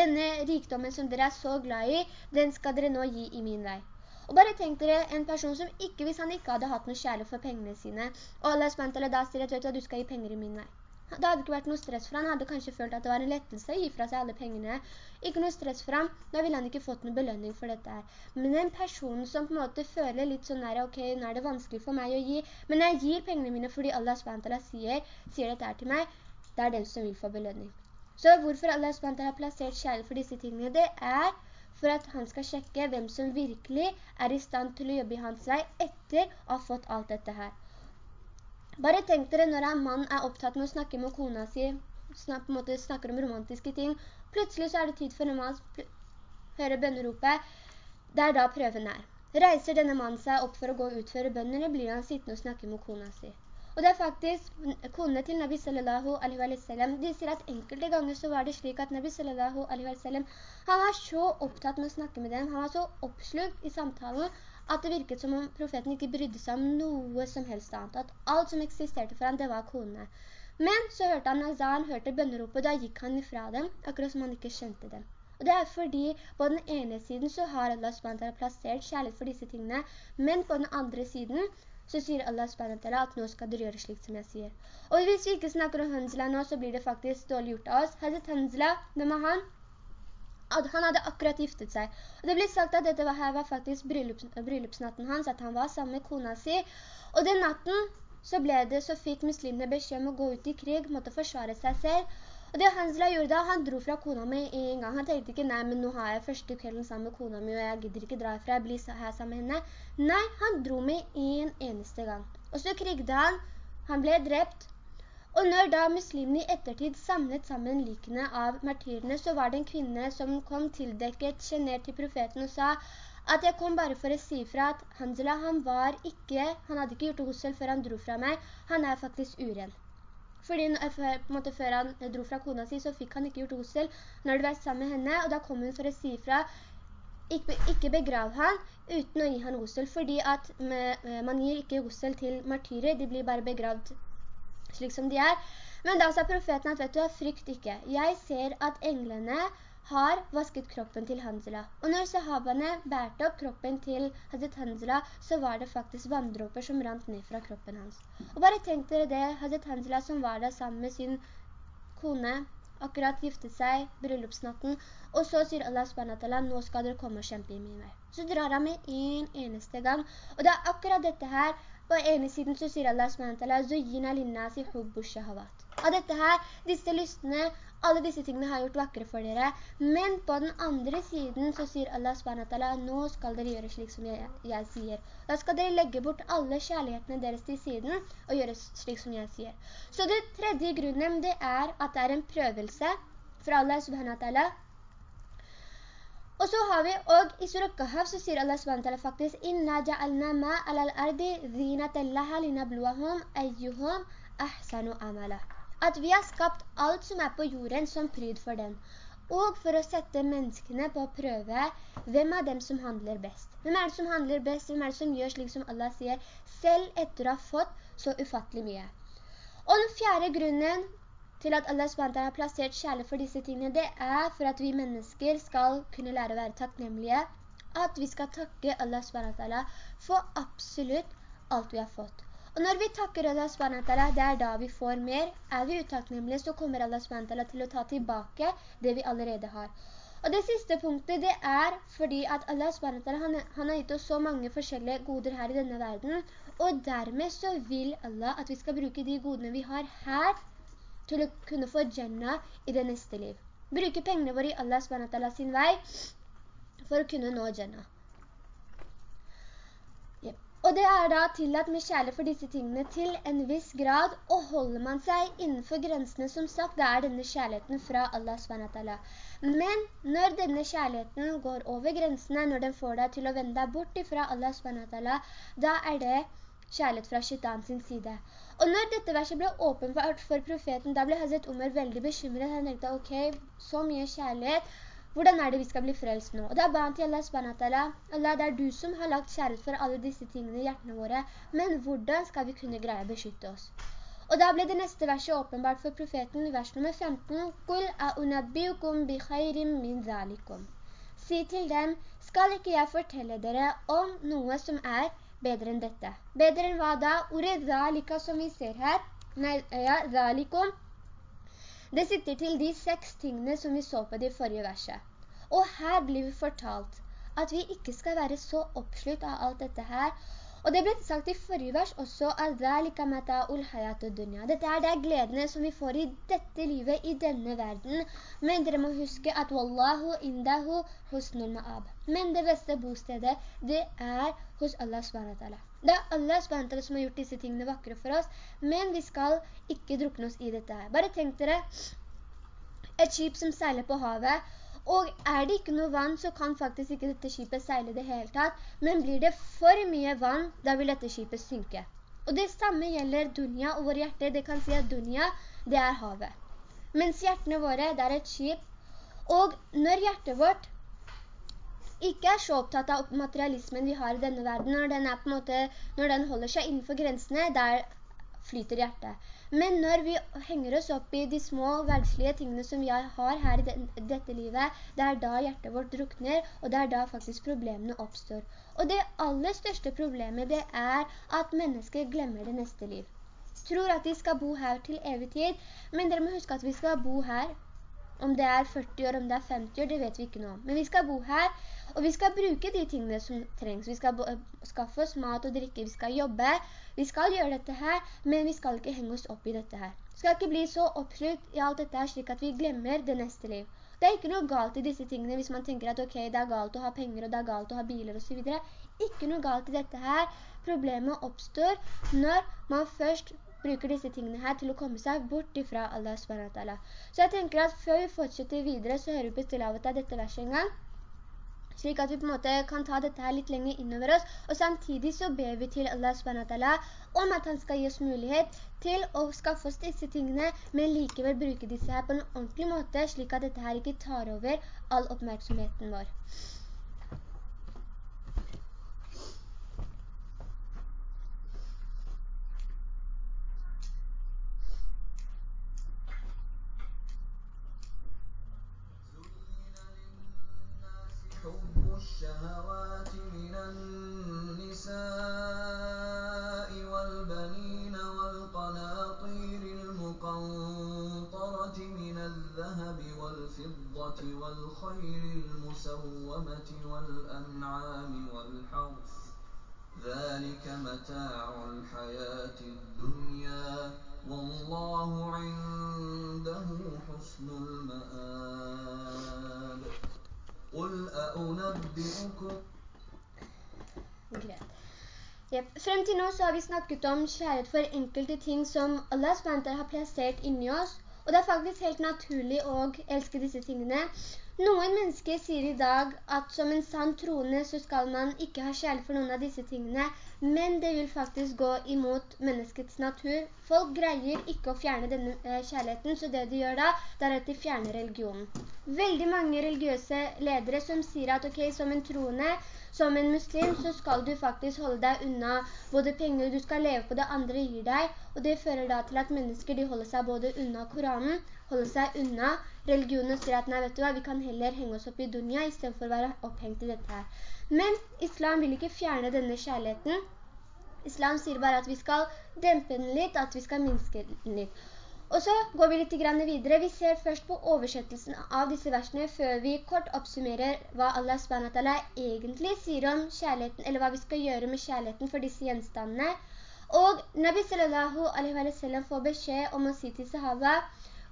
Denne rikdommen som dere er så glad i, den skal dere nå gi i min vei. Og bare tenk dere en person som ikke, hvis han ikke hadde hatt noe kjærlighet for pengene sine, og Allah SWT da sier at du skal gi penger i min vei. Det hadde ikke vært noe stress for han, han hadde kanskje følt at det var en lettelse å gi fra seg alle pengene. Ikke noe stress for ham, da ville han ikke fått noen belønning for dette her. Men en person som på en måte føler litt sånn der, ok, nå er det vanskelig for meg å gi, men jeg gir pengene mine fordi Allah SWT sier, sier dette her til meg, det er den som vil få belønning. Så hvorfor Allah SWT har plassert kjærlighet for disse tingene? Det er for at han skal sjekke hvem som virkelig er i stand til å jobbe i hans vei etter å ha fått alt dette her. Bare tenk dere når en mann er opptatt med å snakke med kona si, snak, måte snakker om romantiske ting, plutselig så er det tid for en mann å høre bønneropet, det er da prøven er. Reiser denne mannen seg opp for å gå og utføre bønnen, eller blir han sittende og snakke med kona si? Og det er faktisk konene til Nabi sallallahu alaihi wa sallam, de sier at enkelte ganger så var det slik at Nabi sallallahu alaihi wa sallam, han var så opptatt med å snakke med dem, han var så oppslukt i samtalen, at det virket som om profeten ikke brydde seg om noe som helst annet, at alt som eksisterte for ham, det var konene. Men så hørte han azan, hørte bønneropet, da gikk han ifra dem, akkurat som han ikke skjønte dem. Og det er fordi på den ene siden så har Allah SWT plassert kjærlighet for disse tingene, men på den andre siden så sier Allah SWT at nå skal dere gjøre slik som jeg sier. Og hvis vi ikke snakker om Hansla nå, så blir det faktisk dårlig gjort av oss. Hazret Hansla, hvem er han? at han hadde akkurat giftet seg. Og det ble sagt at dette var, her var faktisk bryllups, bryllupsnatten hans, at han var sammen med kona si. Og den natten så ble det, så fikk muslimene beskjed om å gå ut i krig, måtte forsvare seg selv. Og det Hansla gjorde da, han dro fra kona mi en gang. Han tenkte ikke, nei, men nå har jeg første kvelden sammen med kona mi, og jeg gidder ikke dra fra, jeg blir her sammen med henne. Nei, han dro med en eneste gang. Og så krigde han, han ble drept, og når da muslimene i ettertid samlet sammen likene av martyrene, så var det en kvinne som kom tildekket, kjenner til profeten og sa at jeg kom bare for å si fra at Hansla, han var ikke, han hadde ikke gjort hossel før han dro fra meg, han er faktisk uren. Fordi på en måte, før han dro fra kona si, så fikk han ikke gjort hossel når det var sammen med henne, og da kom hun for å si fra, ikke, begrav han uten å gi han osel, fordi at man gir ikke osel til martyrer, de blir bare begravd slik som de er. Men da sa profeten at, vet du, frykt ikke. Jeg ser at englene har vasket kroppen til Hanzala. Og når sahabene bærte opp kroppen til Hazret Hanzala, så var det faktisk vanndråper som rant ned fra kroppen hans. Og bare tenk dere det, Hazret Hanzala som var der sammen med sin kone, akkurat giftet seg, bryllupsnatten, og så sier Allah SWT, nå skal dere komme og kjempe i min vei. Så drar han med en eneste gang, og det er akkurat dette her på ene siden så sier Allah SWT, «Zuyina linnasi hubbu shahavat». Og dette her, disse lystene, alle disse tingene har gjort vakre for dere. Men på den andre siden så sier Allah SWT, «Nå skal dere gjøre slik som jeg, jeg sier». Da skal dere legge bort alle kjærlighetene deres til siden og gjøre slik som jeg sier. Så det tredje grunnen det er at det er en prøvelse fra Allah SWT og så har vi, og i Surah så sier Allah SWT faktisk «Inna ja'alna ma alal ardi zinatan laha linabluahum ayyuhum ahsanu amala». At vi har skapt alt som er på jorden som pryd for den. Og for å sette menneskene på å prøve hvem av dem som handler best. Hvem er det som handler best? Hvem er det som gjør slik som Allah sier, selv etter å ha fått så ufattelig mye. Og den fjerde grunnen til at Allah SWT har plassert kjærlighet for disse tingene, det er for at vi mennesker skal kunne lære å være takknemlige, at vi skal takke Allah SWT for absolutt alt vi har fått. Og når vi takker Allah SWT, det er da vi får mer. Er vi utakknemlige, så kommer Allah SWT til å ta tilbake det vi allerede har. Og det siste punktet, det er fordi at Allah SWT, han, han har gitt oss så mange forskjellige goder her i denne verden, og dermed så vil Allah at vi skal bruke de godene vi har her, til å kunne få Jannah i det neste liv. Bruke pengene våre i Allah SWT sin vei for å kunne nå Jannah. Og det er da tillatt med kjærlighet for disse tingene til en viss grad, og holder man seg innenfor grensene, som sagt, da er denne kjærligheten fra Allah SWT. Men når denne kjærligheten går over grensene, når den får deg til å vende deg bort fra Allah SWT, da er det kjærlighet fra shaitan sin side. Og når dette verset ble åpenbart for profeten, da ble Hazret Umar veldig bekymret. Han tenkte, ok, så mye kjærlighet, hvordan er det vi skal bli frelst nå? Og da ba han til Allah SWT, Allah, det er du som har lagt kjærlighet for alle disse tingene i hjertene våre, men hvordan skal vi kunne greie å beskytte oss? Og da ble det neste verset åpenbart for profeten, i vers nummer 15, «Qul a'unabbiukum bi khairim min zalikum». Si til dem, skal ikke jeg fortelle dere om noe som er bedre enn dette. Bedre enn hva da? Ordet zalika som vi ser her, nei, ja, zalikum, det sitter til de seks tingene som vi så på det forrige verset. Og her blir vi fortalt at vi ikke skal være så oppslutt av alt dette her, og det ble sagt i forrige vers også, Dette er det gledene som vi får i dette livet, i denne verden. Men dere må huske at Wallahu indahu husnul ma'ab. Men det beste bostedet, det er hos Allah SWT. Det er Allah SWT som har gjort disse tingene vakre for oss, men vi skal ikke drukne oss i dette her. Bare tenk dere et skip som seiler på havet, og er det ikke noe vann, så kan faktisk ikke dette skipet seile det hele tatt. Men blir det for mye vann, da vil dette skipet synke. Og det samme gjelder dunja og vår hjerte. Det kan si at dunja, det er havet. Mens hjertene våre, det er et skip. Og når hjertet vårt ikke er så opptatt av materialismen vi har i denne verden, når den, måte, når den holder seg innenfor grensene, der flyter hjertet. Men når vi henger oss opp i de små verdslige tingene som vi har her i dette livet, det er da hjertet vårt drukner, og det er da faktisk problemene oppstår. Og det aller største problemet det er at mennesker glemmer det neste liv. Tror at de skal bo her til evig tid, men dere må huske at vi skal bo her. Om det er 40 år, om det er 50 år, det vet vi ikke noe om. Men vi skal bo her, og vi skal bruke de tingene som trengs. Vi skal skaffe oss mat og drikke, vi skal jobbe. Vi skal gjøre dette her, men vi skal ikke henge oss opp i dette her. Vi skal ikke bli så oppslutt i alt dette her, slik at vi glemmer det neste liv. Det er ikke noe galt i disse tingene hvis man tenker at ok, det er galt å ha penger, og det er galt å ha biler og så videre. Ikke noe galt i dette her. Problemet oppstår når man først bruker disse tingene her til å komme seg bort ifra Allah SWT. Så jeg tenker at før vi fortsetter videre, så hører vi på stilavet av dette verset en gang slik at vi på en måte kan ta dette her litt lenger innover oss, og samtidig så ber vi til Allah SWT om at han skal gi oss mulighet til å skaffe oss disse tingene, men likevel bruke disse her på en ordentlig måte, slik at dette her ikke tar over all oppmerksomheten vår. الشهوات من النساء والبنين والقناطير المقنطرة من الذهب والفضة والخير المسومة والأنعام والحرث. ذلك متاع الحياة الدنيا والله عنده حسن المآب. Greit. Yep. Frem til nå så har vi snakket om kjærlighet for enkelte ting som Allah SWT har plassert inni oss, og det er faktisk helt naturlig å elske disse tingene. Noen mennesker sier i dag at som en sann troende så skal man ikke ha kjærlighet for noen av disse tingene, men det vil faktisk gå imot menneskets natur. Folk greier ikke å fjerne denne eh, kjærligheten, så det de gjør da, det er at de fjerner religionen. Veldig mange religiøse ledere som sier at ok, som en troende, som en muslim, så skal du faktisk holde deg unna både penger du skal leve på det andre gir deg, og det fører da til at mennesker de holder seg både unna Koranen, holder seg unna religionen sier at nei, vet du hva, vi kan heller henge oss opp i dunya i stedet for å være opphengt i dette her. Men islam vil ikke fjerne denne kjærligheten. Islam sier bare at vi skal dempe den litt, at vi skal minske den litt. Og så går vi litt videre. Vi ser først på oversettelsen av disse versene før vi kort oppsummerer hva Allah SWT egentlig sier om kjærligheten, eller hva vi skal gjøre med kjærligheten for disse gjenstandene. Og Nabi sallallahu alaihi wa sallam får beskjed om å si til sahaba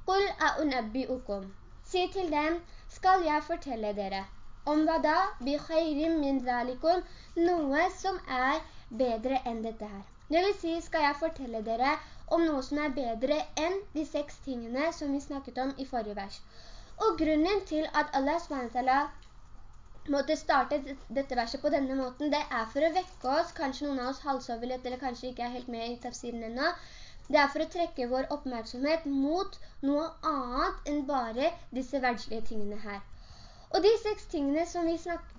«Qul a'unabbi'ukum». Si til dem, skal jeg fortelle dere. Om hva da? «Bi khairim min zalikum». Noe som er bedre enn dette her. Det vil si, skal jeg fortelle dere om noe som er bedre enn de seks tingene som vi snakket om i forrige vers. Og grunnen til at Allah SWT måtte starte dette verset på denne måten, det er for å vekke oss, kanskje noen av oss halsover litt, eller kanskje ikke er helt med i tafsiren ennå, det er for å trekke vår oppmerksomhet mot noe annet enn bare disse verdslige tingene her. Og de seks tingene som vi, snak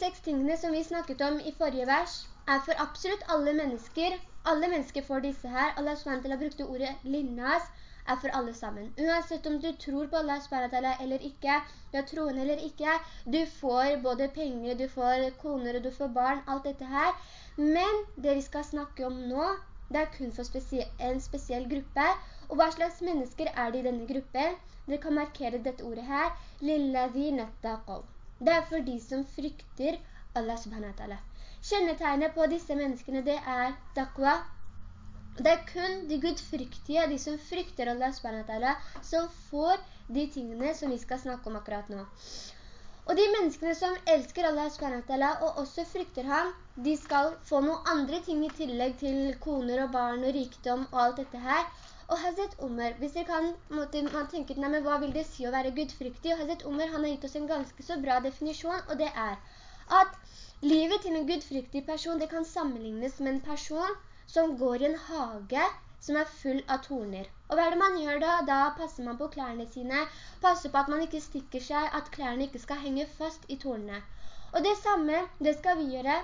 seks tingene som vi snakket om i forrige vers, er for absolutt alle mennesker. Alle mennesker får disse her. Allah SWT brukte ordet linnas, er for alle sammen. Uansett om du tror på Allah SWT eller ikke, du er troende eller ikke, du får både penger, du får koner og du får barn, alt dette her. Men det vi skal snakke om nå, det er kun for spesie en spesiell gruppe. Og hva slags mennesker er det i denne gruppen? Dere kan markere dette ordet her. Lilladhi Det er for de som frykter Allah subhanahu wa ta'ala. Kjennetegnet på disse menneskene det er taqwa, det er kun de gudfryktige, de som frykter Allah subhanahu wa ta'ala, som får de tingene som vi skal snakke om akkurat nå. Og de menneskene som elsker Allah SWT og også frykter ham, de skal få noen andre ting i tillegg til koner og barn og rikdom og alt dette her. Og Hazret Umar, hvis dere kan, måtte, man tenker, nei, men hva vil det si å være gudfryktig? Og Hazret Umar, han har gitt oss en ganske så bra definisjon, og det er at livet til en gudfryktig person, det kan sammenlignes med en person som går i en hage som er full av torner. Og hva er det man gjør da? Da passer man på klærne sine, passer på at man ikke stikker seg, at klærne ikke skal henge fast i tornene. Og det samme, det skal vi gjøre.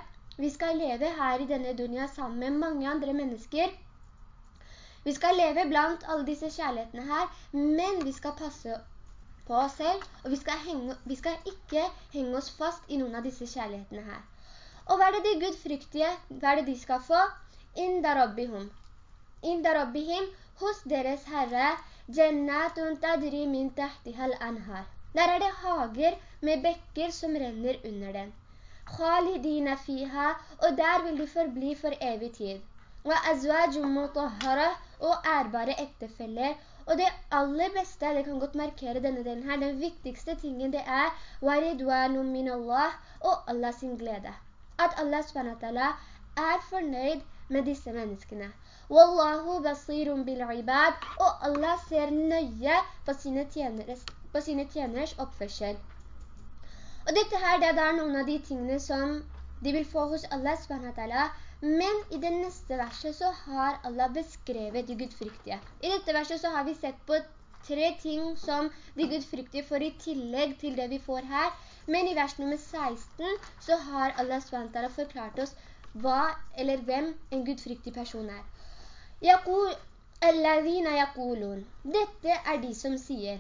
Vi skal leve her i denne dunia sammen med mange andre mennesker. Vi skal leve blant alle disse kjærlighetene her, men vi skal passe på oss selv, og vi skal, henge, vi skal ikke henge oss fast i noen av disse kjærlighetene her. Og hva er det de gudfryktige, hva er det de skal få? inda rabbihum. Inda rabbihim, hos deres Herre, jannatun tadri min tahtihal anhar. Der er det hager med bekker som renner under den. Khalidina fiha, og der vil de forbli for evig tid. Og azwajum mutahara, og ærbare ektefeller. Og det aller beste, det kan godt markere denne delen her, den viktigste tingen det er waridwanum min Allah, og Allah sin glede. At Allah SWT er fornøyd med disse menneskene. Wallahu basirun bil ibad, og Allah ser nøye på sine, tjeneres, på sine tjeners oppførsel. Og dette her, det er noen av de tingene som de vil få hos Allah subhanahu men i det neste verset så har Allah beskrevet de gudfryktige. I dette verset så har vi sett på tre ting som de gudfryktige får i tillegg til det vi får her. Men i vers nummer 16 så har Allah SWT forklart oss hva eller hvem en gudfryktig person er. Dette er de som sier,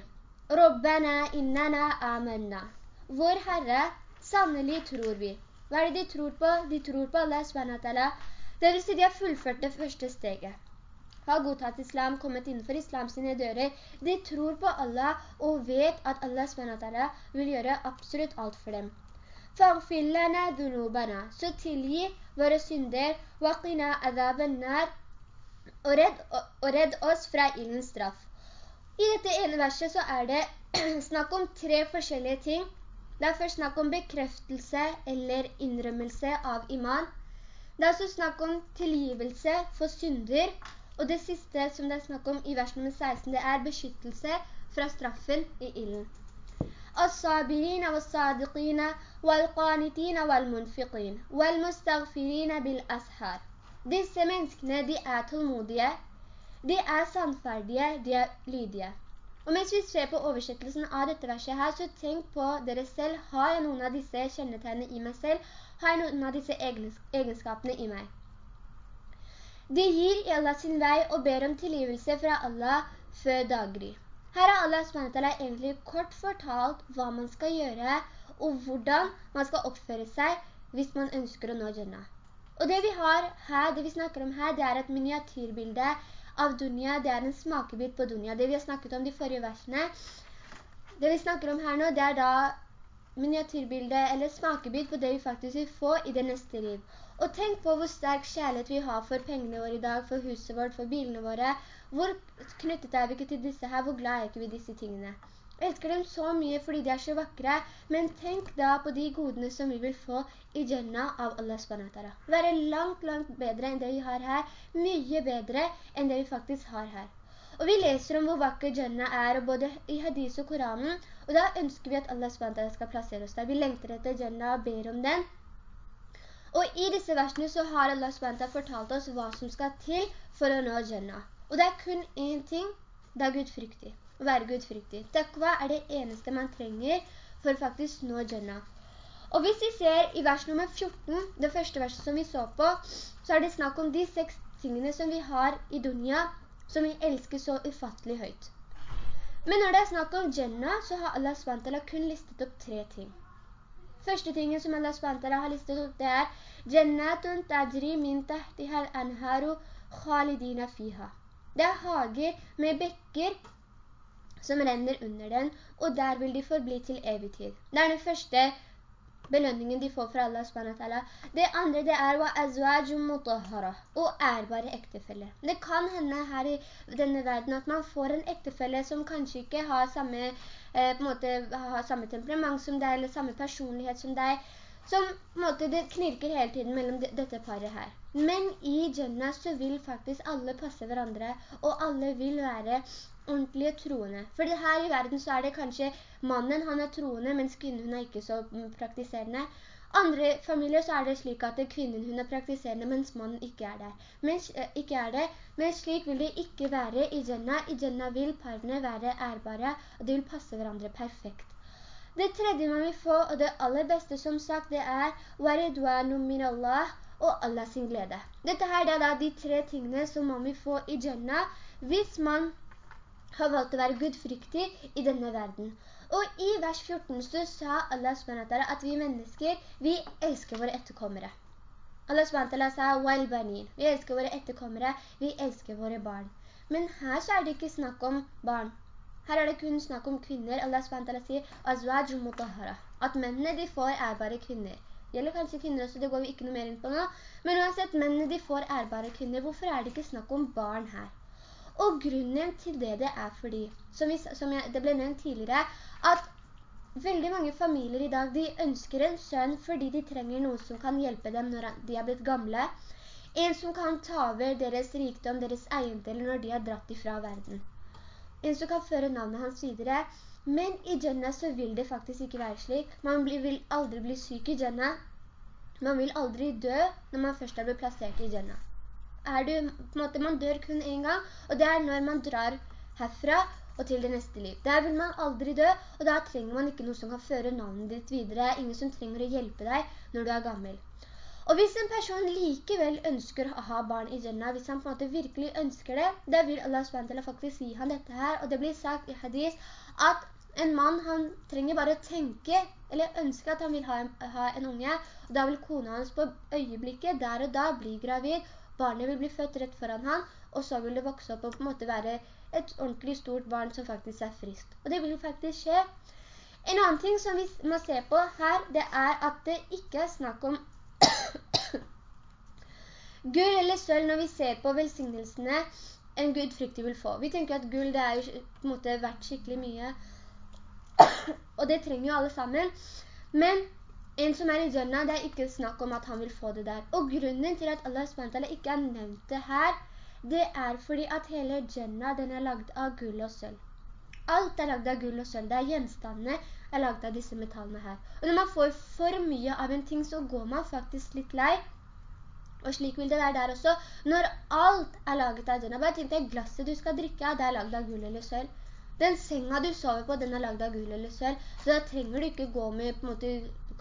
Rabbana innana amanna. Vår Herre, sannelig tror vi. Hva er det de tror på? De tror på Allah SWT. Det vil si de har fullført det første steget har godtatt islam, kommet innenfor islam sine dører. De tror på Allah og vet at Allah SWT vil gjøre absolutt alt for dem. «Fagfillene dunubana», så tilgi våre synder, «Waqina adaben nar», og redd, og redd oss fra ildens straff. I dette ene verset så er det snakk om tre forskjellige ting. Det er først snakk om bekreftelse eller innrømmelse av iman. Det er også snakk om tilgivelse for synder. Og det siste som det er snakk om i vers nummer 16, det er beskyttelse fra straffen i ilden. الصابرين والصادقين والقانتين والmunfiqin والمستغفرين بالأسحار Disse menneskene, de er tålmodige, de er sannferdige, de er lydige. Og mens vi ser på oversettelsen av dette verset her, så tenk på dere selv. Har jeg noen av disse kjennetegnene i meg selv? Har jeg noen av disse egenskapene i meg? De gir i Allah sin vei og ber om tilgivelse fra Allah før daggry. Her har Allah SWT egentlig kort fortalt hva man skal gjøre, og hvordan man skal oppføre seg hvis man ønsker å nå Jannah. Og det vi har her, det vi snakker om her, det er et miniatyrbilde av dunya, det er en smakebit på dunya. Det vi har snakket om de forrige versene, det vi snakker om her nå, det er da miniatyrbilde eller smakebit på det vi faktisk vil få i det neste liv. Og tenk på hvor sterk kjærlighet vi har for pengene våre i dag, for huset vårt, for bilene våre, hvor knyttet er vi ikke til disse her? Hvor glad er ikke vi disse tingene? Jeg elsker dem så mye fordi de er så vakre, men tenk da på de godene som vi vil få i Jannah av Allah SWT. Være langt, langt bedre enn det vi har her, mye bedre enn det vi faktisk har her. Og vi leser om hvor vakker Jannah er, både i hadis og Koranen, og da ønsker vi at Allah SWT skal plassere oss der. Vi lengter etter Jannah og ber om den. Og i disse versene så har Allah SWT fortalt oss hva som skal til for å nå Jannah. Og det er kun en ting, det er gudfryktig. Å være gudfryktig. Takva er det eneste man trenger for faktisk nå Jannah. Og hvis vi ser i vers nummer 14, det første verset som vi så på, så er det snakk om de seks tingene som vi har i dunya, som vi elsker så ufattelig høyt. Men når det er snakk om Jannah, så har Allah SWT kun listet opp tre ting. Første tingen som Allah SWT har listet opp, det er Jannatun tajri min tahtihal anharu khalidina fiha. Det er hager med bekker som renner under den, og der vil de forbli til evig tid. Det er den første belønningen de får fra Allah subhanahu Det andre det er og ærbare ektefeller. Det kan hende her i denne verden at man får en ektefelle som kanskje ikke har samme, eh, måte, har samme temperament som deg, eller samme personlighet som deg, som måte, det knirker hele tiden mellom dette paret her. Men i Jannah så vil faktisk alle passe hverandre, og alle vil være ordentlige troende. For her i verden så er det kanskje mannen han er troende, mens kvinnen hun er ikke så praktiserende. Andre familier så er det slik at kvinnen hun er praktiserende, mens mannen ikke er der. Men, eh, ikke er det. Men slik vil det ikke være i Jannah. I Jannah vil parene være ærbare, og de vil passe hverandre perfekt. Det tredje man vil få, og det aller beste som sagt, det er «Waridwanu min Allah» og Allah sin glede. Dette her det er da de tre tingene som man vil få i Jannah, hvis man har valgt å være gudfryktig i denne verden. Og i vers 14 så sa Allah SWT at vi mennesker, vi elsker våre etterkommere. Allah SWT sa «Wal-banin». Vi elsker våre etterkommere, vi elsker våre barn. Men her så er det ikke snakk om barn. Her er det kun snakk om kvinner. Allah SWT sier «Azwaj mutahara». At mennene de får er bare kvinner. Gjelder kanskje kvinner også, det går vi ikke noe mer inn på nå. Men uansett, mennene de får er bare kvinner. Hvorfor er det ikke snakk om barn her? Og grunnen til det det er fordi, som, vi, som jeg, det ble nevnt tidligere, at veldig mange familier i dag, de ønsker en sønn fordi de trenger noe som kan hjelpe dem når de har blitt gamle. En som kan ta over deres rikdom, deres eiendeler når de har dratt ifra verden. En som kan føre navnet hans videre. Men i Jannah så vil det faktisk ikke være slik. Man vil aldri bli syk i Jannah. Man vil aldri dø når man først har blitt plassert i Jannah er du, på en måte, man dør kun en gang, og det er når man drar herfra og til det neste liv. Der vil man aldri dø, og da trenger man ikke noe som kan føre navnet ditt videre, ingen som trenger å hjelpe deg når du er gammel. Og hvis en person likevel ønsker å ha barn i Jannah, hvis han på en måte virkelig ønsker det, da vil Allah SWT faktisk si han dette her, og det blir sagt i hadis at en mann, han trenger bare å tenke, eller ønske at han vil ha en, ha en unge, og da vil kona hans på øyeblikket, der og da, bli gravid, Barnet vil bli født rett foran han, og så vil det vokse opp og på en måte være et ordentlig stort barn som faktisk er friskt. Og det vil faktisk skje. En annen ting som vi må se på her, det er at det ikke er snakk om gull eller sølv når vi ser på velsignelsene en Gud fryktig vil få. Vi tenker at gull det er jo på en måte verdt skikkelig mye, og det trenger jo alle sammen. Men en som er i Jannah, det er ikke snakk om at han vil få det der. Og grunnen til at Allah SWT ikke har nevnt det her, det er fordi at hele Jannah, den er lagd av gull og sølv. Alt er lagd av gull og sølv. Det er gjenstandene er lagd av disse metallene her. Og når man får for mye av en ting, så går man faktisk litt lei. Og slik vil det være der også. Når alt er laget av Jannah, bare tenk deg glasset du skal drikke av, det er lagd av gull eller sølv. Den senga du sover på, den er lagd av gull eller sølv. Så da trenger du ikke gå med på en måte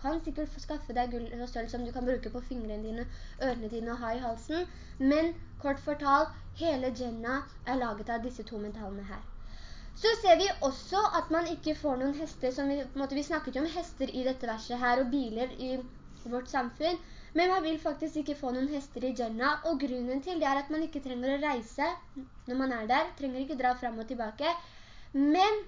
kan sikkert skaffe deg gull og sølv som du kan bruke på fingrene dine, ørene dine og ha i halsen, men kort fortalt, hele Jannah er laget av disse to mentalene her. Så ser vi også at man ikke får noen hester, som vi, måte, vi snakket om hester i dette verset her, og biler i vårt samfunn, men man vil faktisk ikke få noen hester i Jannah, og grunnen til det er at man ikke trenger å reise når man er der, trenger ikke dra frem og tilbake, men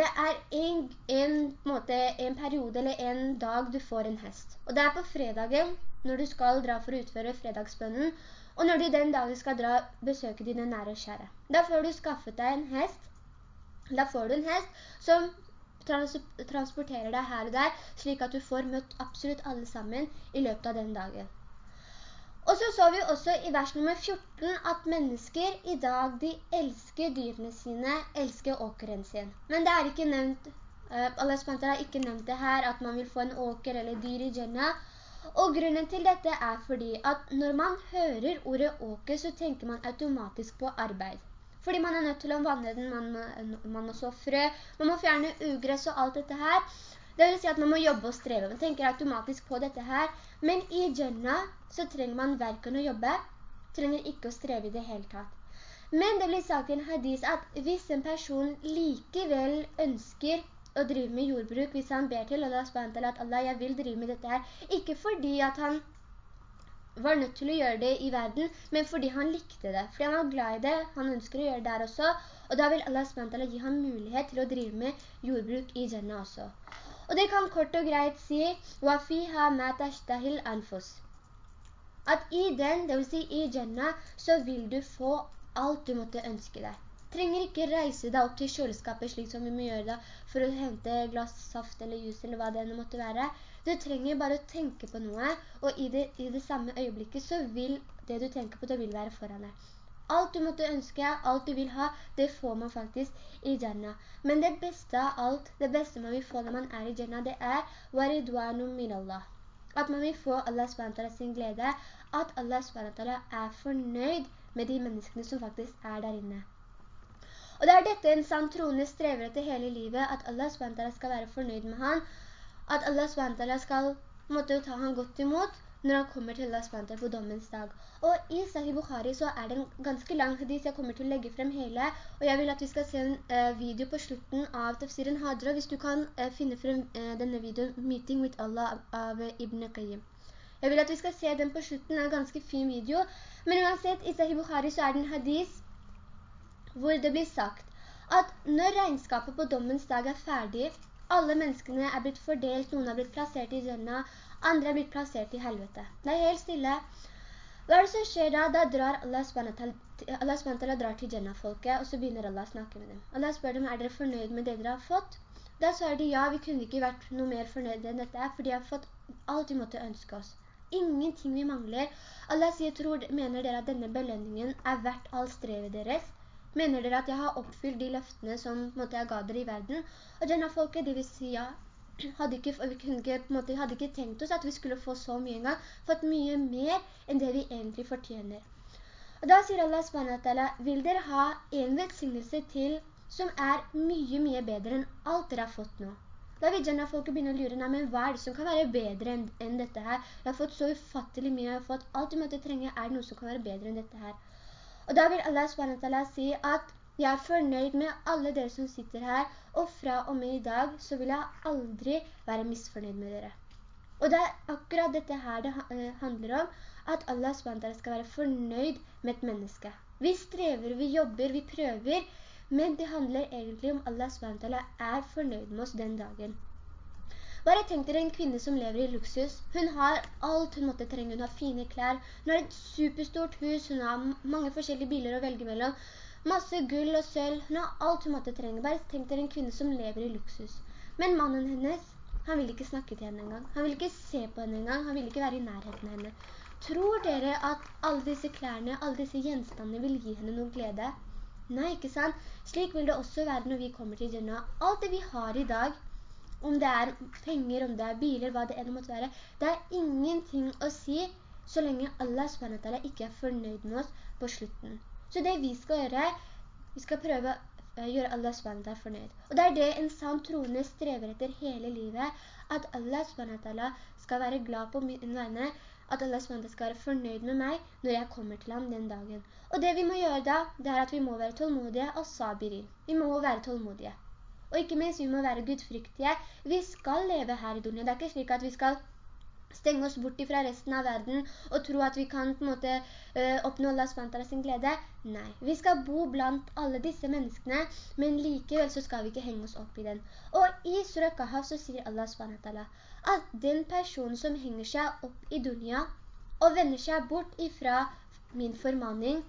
det er en, en, måte, en, periode eller en dag du får en hest. Og det er på fredagen når du skal dra for å utføre fredagsbønnen, og når du den dagen skal dra besøke dine nære kjære. Da får du skaffet deg en hest, da får du en hest som trans transporterer deg her og der, slik at du får møtt absolutt alle sammen i løpet av den dagen. Og så så vi også i vers nummer 14 at mennesker i dag, de elsker dyrene sine, elsker åkeren sin. Men det er ikke nevnt, alle Allah SWT har ikke nevnt det her, at man vil få en åker eller dyr i Jannah. Og grunnen til dette er fordi at når man hører ordet åker, så tenker man automatisk på arbeid. Fordi man er nødt til å vanne den, man, man må så frø, man må fjerne ugress og alt dette her. Det vil si at man må jobbe og streve. Man tenker automatisk på dette her. Men i Jannah så trenger man hverken å jobbe, trenger ikke å streve i det hele tatt. Men det blir sagt i en hadis at hvis en person likevel ønsker å drive med jordbruk, hvis han ber til Allah SWT at Allah, jeg vil drive med dette her, ikke fordi at han var nødt til å gjøre det i verden, men fordi han likte det, fordi han var glad i det, han ønsker å gjøre det der også, og da vil Allah SWT gi ham mulighet til å drive med jordbruk i Jannah også. Og det kan kort og greit si «Wafiha ma tashtahil anfus». At i den, det vil si i Jannah, så vil du få alt du måtte ønske deg. Trenger ikke reise deg opp til kjøleskapet slik som vi må gjøre da, for å hente glass saft eller jus eller hva det enn måtte være. Du trenger bare å tenke på noe, og i det, i det samme øyeblikket så vil det du tenker på, det vil være foran deg. Alt du måtte ønske, alt du vil ha, det får man faktisk i Jannah. Men det beste av alt, det beste man vil få når man er i Jannah, det er «Waridwanu min Allah». At man vil få Allah SWT sin glede, at Allah SWT er fornøyd med de menneskene som faktisk er der inne. Og det er dette en sann troende strever etter hele livet, at Allah SWT skal være fornøyd med han, at Allah SWT skal måtte ta han godt imot, når han kommer til Allah SWT på dommens dag. Og i Sahih Bukhari så er det en ganske lang hadith jeg kommer til å legge frem hele, og jeg vil at vi skal se en uh, video på slutten av tafsiren Hadra, hvis du kan uh, finne frem uh, denne videoen, Meeting with Allah av Ibn Qayyim. Jeg vil at vi skal se den på slutten, det er en ganske fin video, men uansett, i Sahih Bukhari så er det en hadith hvor det blir sagt at når regnskapet på dommens dag er ferdig, alle menneskene er blitt fordelt, noen har blitt plassert i Jannah, andre er blitt plassert i helvete. Det er helt stille. Hva er det som skjer da? Da drar Allah SWT drar til Jannah-folket, og så begynner Allah å snakke med dem. Allah spør dem, er dere fornøyd med det dere har fått? Da svarer de, ja, vi kunne ikke vært noe mer fornøyd enn dette, for de har fått alt vi måtte ønske oss. Ingenting vi mangler. Allah sier, tror, mener dere at denne belønningen er verdt all strevet deres? Mener dere at jeg har oppfylt de løftene som måtte, jeg ga dere i verden? Og Jannah-folket, det vil si ja, hadde ikke, vi ikke, måte, hadde ikke tenkt oss at vi skulle få så mye engang, fått mye mer enn det vi egentlig fortjener. Og da sier Allah SWT, vil dere ha en velsignelse til som er mye, mye bedre enn alt dere har fått nå? Da vil folk begynne å lure, men hva er det som kan være bedre enn, enn dette her? Jeg har fått så ufattelig mye, jeg har fått alt du måtte trenge, er det noe som kan være bedre enn dette her? Og da vil Allah SWT si at jeg er fornøyd med alle dere som sitter her, og fra og med i dag så vil jeg aldri være misfornøyd med dere. Og det er akkurat dette her det eh, handler om, at Allah SWT skal være fornøyd med et menneske. Vi strever, vi jobber, vi prøver, men det handler egentlig om Allah SWT er fornøyd med oss den dagen. Bare tenk dere en kvinne som lever i luksus. Hun har alt hun måtte trenge. Hun har fine klær, hun har et superstort hus, hun har mange forskjellige biler å velge mellom. Masse gull og sølv, hun har alt hun måtte trenge. Bare tenk dere en kvinne som lever i luksus. Men mannen hennes, han vil ikke snakke til henne engang. Han vil ikke se på henne engang. Han vil ikke være i nærheten henne. Tror dere at alle disse klærne, alle disse gjenstandene vil gi henne noen glede? Nei, ikke sant? Slik vil det også være når vi kommer til Jannah. Alt det vi har i dag, om det er penger, om det er biler, hva det enn måtte være, det er ingenting å si så lenge Allah SWT ikke er fornøyd med oss på slutten. Så det vi skal gjøre, vi skal prøve å gjøre Allah SWT fornøyd. Og det er det en sann troende strever etter hele livet, at Allah SWT skal være glad på min vegne, at Allah SWT skal være fornøyd med meg når jeg kommer til ham den dagen. Og det vi må gjøre da, det er at vi må være tålmodige og sabiri. Vi må være tålmodige. Og ikke minst, vi må være gudfryktige. Vi skal leve her i dunia. Det er ikke slik at vi skal stenge oss bort fra resten av verden og tro at vi kan på en måte uh, oppnå Allah SWT sin glede. Nei, vi skal bo blant alle disse menneskene, men likevel så skal vi ikke henge oss opp i den. Og i Surah Kahaf så sier Allah SWT at den personen som henger seg opp i dunya og vender seg bort ifra min formaning,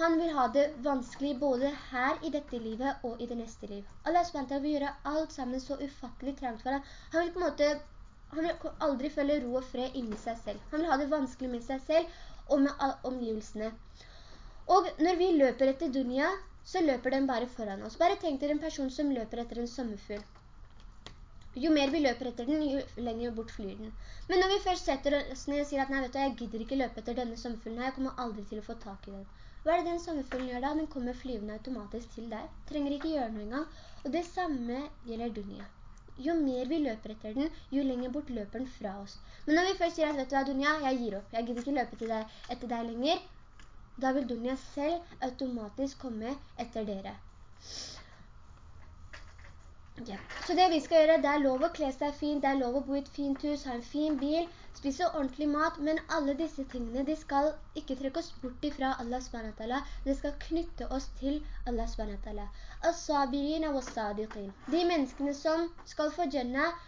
han vil ha det vanskelig både her i dette livet og i det neste liv. Allah SWT vil gjøre alt sammen så ufattelig trangt for ham. Han vil på en måte han vil aldri føle ro og fred inni seg selv. Han vil ha det vanskelig med seg selv og med omgivelsene. Og når vi løper etter dunia, så løper den bare foran oss. Bare tenk dere en person som løper etter en sommerfugl. Jo mer vi løper etter den, jo lenger bort flyr den. Men når vi først setter oss ned og sier at nei, vet du, jeg gidder ikke løpe etter denne sommerfuglen her, jeg kommer aldri til å få tak i den. Hva er det den sommerfuglen gjør da? Den kommer flyvende automatisk til deg. Trenger ikke gjøre noe engang. Og det samme gjelder dunya jo mer vi løper etter den, jo lenger bort løper den fra oss. Men når vi først sier at, vet du hva, Dunja, jeg gir opp, jeg gidder ikke løpe deg, etter deg lenger, da vil Dunja selv automatisk komme etter dere. Ja. Så det vi skal gjøre, det er lov å kle seg fint, det er lov å bo i et fint hus, ha en fin bil, spise ordentlig mat, men alle disse tingene, de skal ikke trekke oss bort ifra Allah SWT. Det skal knytte oss til Allah SWT. As-sabi'in av as-sadiqin. De menneskene som skal få Jannah,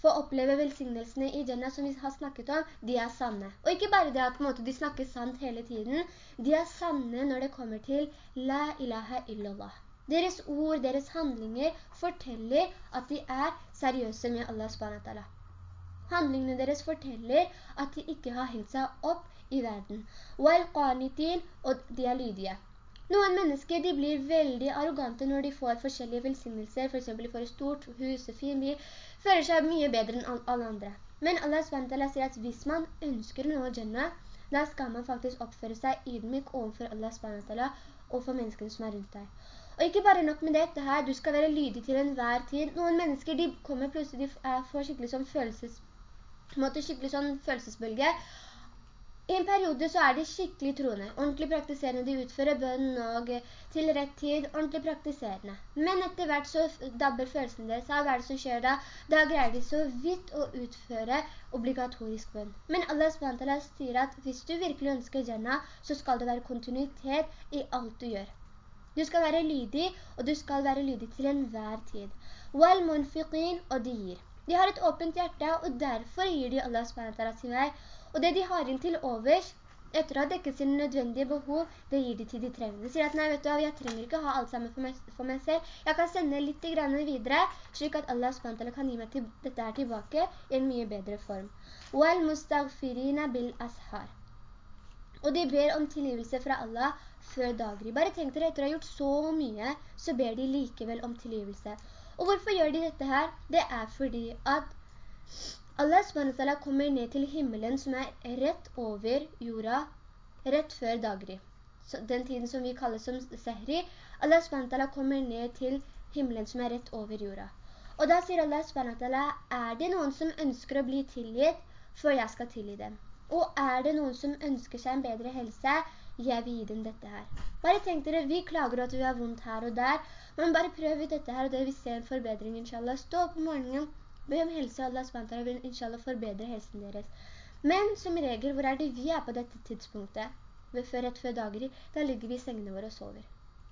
få oppleve velsignelsene i Jannah som vi har snakket om, de er sanne. Og ikke bare det at måte, de snakker sant hele tiden, de er sanne når det kommer til La ilaha illallah. Deres ord, deres handlinger forteller at de er seriøse med Allah SWT. Handlingene deres forteller at de ikke har hengt seg opp i verden. og de er lydige. Noen mennesker de blir veldig arrogante når de får forskjellige velsignelser, for eksempel får et stort hus, og fin bil, føler seg mye bedre enn alle andre. Men Allah SWT sier at hvis man ønsker å nå da skal man faktisk oppføre seg ydmyk overfor Allah SWT og for menneskene som er rundt deg. Og ikke bare nok med dette her, du skal være lydig til enhver tid. Noen mennesker, de kommer plutselig, de får skikkelig sånn følelses måte skikkelig sånn følelsesbølge. I en periode så er de skikkelig troende, ordentlig praktiserende, de utfører bønnen og til rett tid, ordentlig praktiserende. Men etter hvert så dabber følelsen deres av, hva det som skjer da? Da greier de så vidt å utføre obligatorisk bønn. Men Allah sier at hvis du virkelig ønsker Jannah, så skal det være kontinuitet i alt du gjør. Du skal være lydig, og du skal være lydig til enhver tid. Wal munfiqin, og de gir. De har et åpent hjerte, og derfor gir de Allah SWT sin vei. Og det de har inn til overs, etter å ha dekket sine nødvendige behov, det gir de til de trengende. De sier at nei, vet du, jeg trenger ikke ha alt sammen for meg, for meg selv. Jeg kan sende litt videre, slik at Allah SWT kan gi meg til, dette her tilbake i en mye bedre form. Wal mustaghfirina bil ashar. Og de ber om tilgivelse fra Allah før dagri. Bare tenk dere, etter å ha gjort så mye, så ber de likevel om tilgivelse. Og hvorfor gjør de dette her? Det er fordi at Allah SWT kommer ned til himmelen som er rett over jorda, rett før. Så den tiden som vi kaller som sehri, Allah SWT kommer ned til himmelen som er rett over jorda. Og da sier Allah SWT, er det noen som ønsker å bli tilgitt, før jeg skal tilgi dem. Og er det noen som ønsker seg en bedre helse, jeg vil gi dem dette her. Bare tenk dere, vi klager at vi har vondt her og der, men bare prøv ut dette her, og det vil se en forbedring, inshallah. Stå opp om morgenen, be om helse, Allah SWT vil inshallah forbedre helsen deres. Men som regel, hvor er det vi er på dette tidspunktet? Ved før, rett før dager, da ligger vi i sengene våre og sover.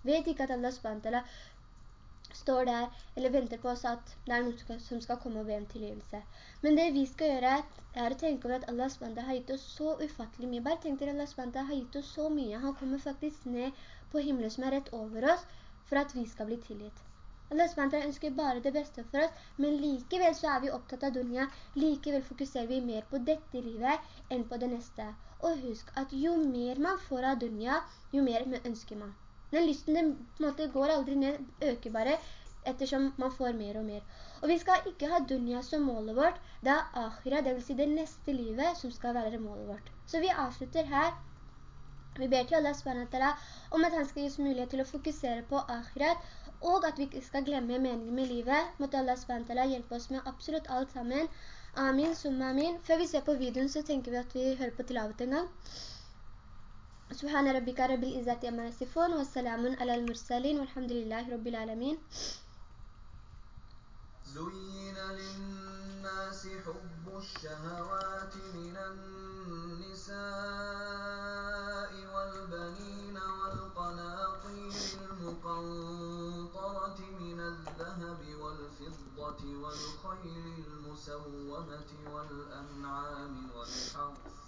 Vet ikke at Allah SWT står der, eller venter på oss at det er noen som skal komme og be om tilgivelse. Men det vi skal gjøre er å tenke over at Allah SWT har gitt oss så ufattelig mye. Bare tenk til Allah SWT har gitt oss så mye. Han kommer faktisk ned på himmelen som er rett over oss, for at vi skal bli tilgitt. Allah SWT ønsker bare det beste for oss, men likevel så er vi opptatt av dunya, likevel fokuserer vi mer på dette livet enn på det neste. Og husk at jo mer man får av dunya, jo mer ønsker man. Den lysten den, måte, går aldri ned, øker bare, ettersom man får mer og mer. Og vi skal ikke ha dunya som målet vårt, det er akhira, det vil si det neste livet som skal være målet vårt. Så vi avslutter her. Vi ber til Allah SWT om at han skal gi oss mulighet til å fokusere på akhirat, og at vi skal glemme meningen med livet. Måtte Allah SWT hjelpe oss med absolutt alt sammen. Amin, summa amin. Før vi ser på videoen så tenker vi at vi hører på tilavet en gang. سبحان ربك رب العزة عما يصفون والسلام على المرسلين والحمد لله رب العالمين. زين للناس حب الشهوات من النساء والبنين والقناطير المقنطرة من الذهب والفضة والخيل المسومة والأنعام والحرث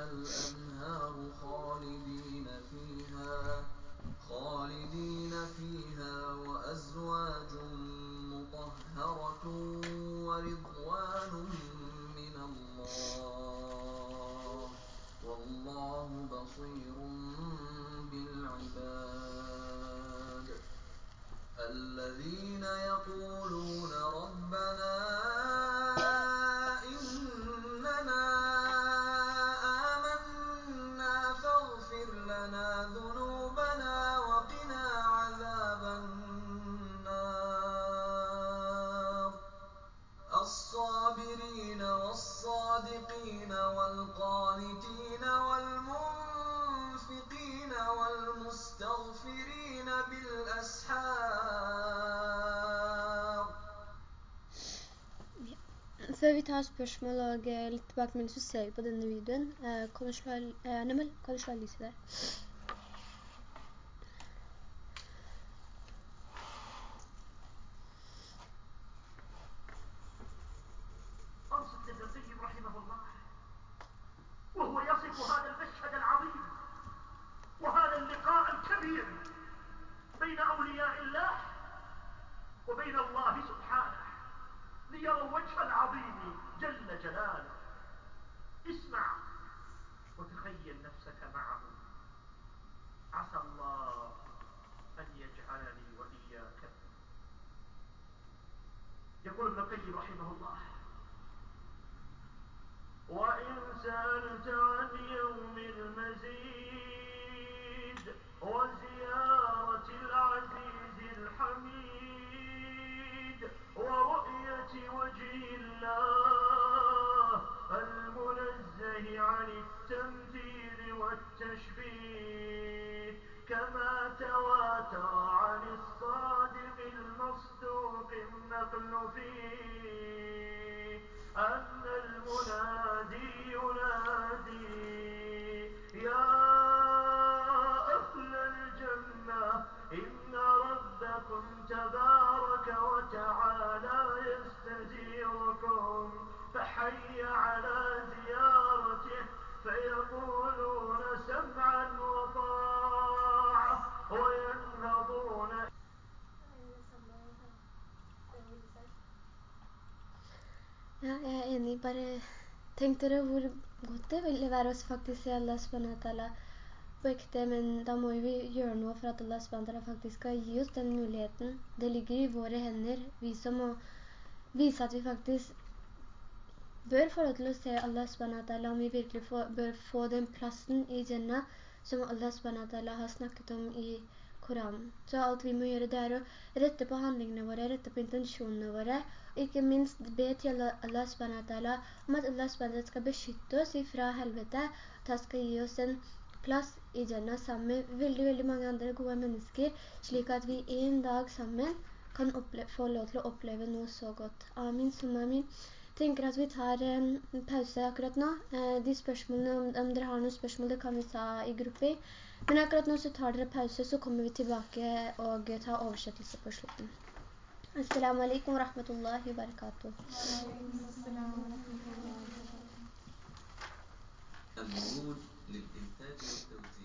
تحتها الأنهار خالدين فيها خالدين فيها وأزواج مطهرة ورضوان من الله. والله بصير بالعباد. الذين يقولون ربنا Før vi tar spørsmål og eh, litt tilbakemelding, så ser vi på denne videoen. Eh, eh, kan du slå lyset der? Ja, jeg er enig. Bare tenk dere hvor godt det ville være å faktisk se Allah SWT på ekte, men da må vi gjøre noe for at Allah SWT faktisk skal gi oss den muligheten. Det ligger i våre hender. Vi som må vise at vi faktisk bør få lov til å se Allah SWT, om vi virkelig får, bør få den plassen i Jannah som Allah SWT har snakket om i Koranen. Så alt vi må gjøre det er å rette på handlingene våre, rette på intensjonene våre, ikke minst be til Allah, om at Allah skal beskytte oss fra helvete, at han skal gi oss en plass i Jannah sammen med veldig, veldig mange andre gode mennesker, slik at vi en dag sammen kan få lov til å oppleve noe så godt. Amin, summa amin. tenker at vi tar en pause akkurat nå. Eh, de spørsmålene, om, dere har noen spørsmål, det kan vi ta i grupper. Men akkurat nå så tar dere pause, så kommer vi tilbake og tar oversettelse på slutten. Assalamu alaikum wa rahmatullahi wa barakatuh. الموجود للإنتاج والتوزيع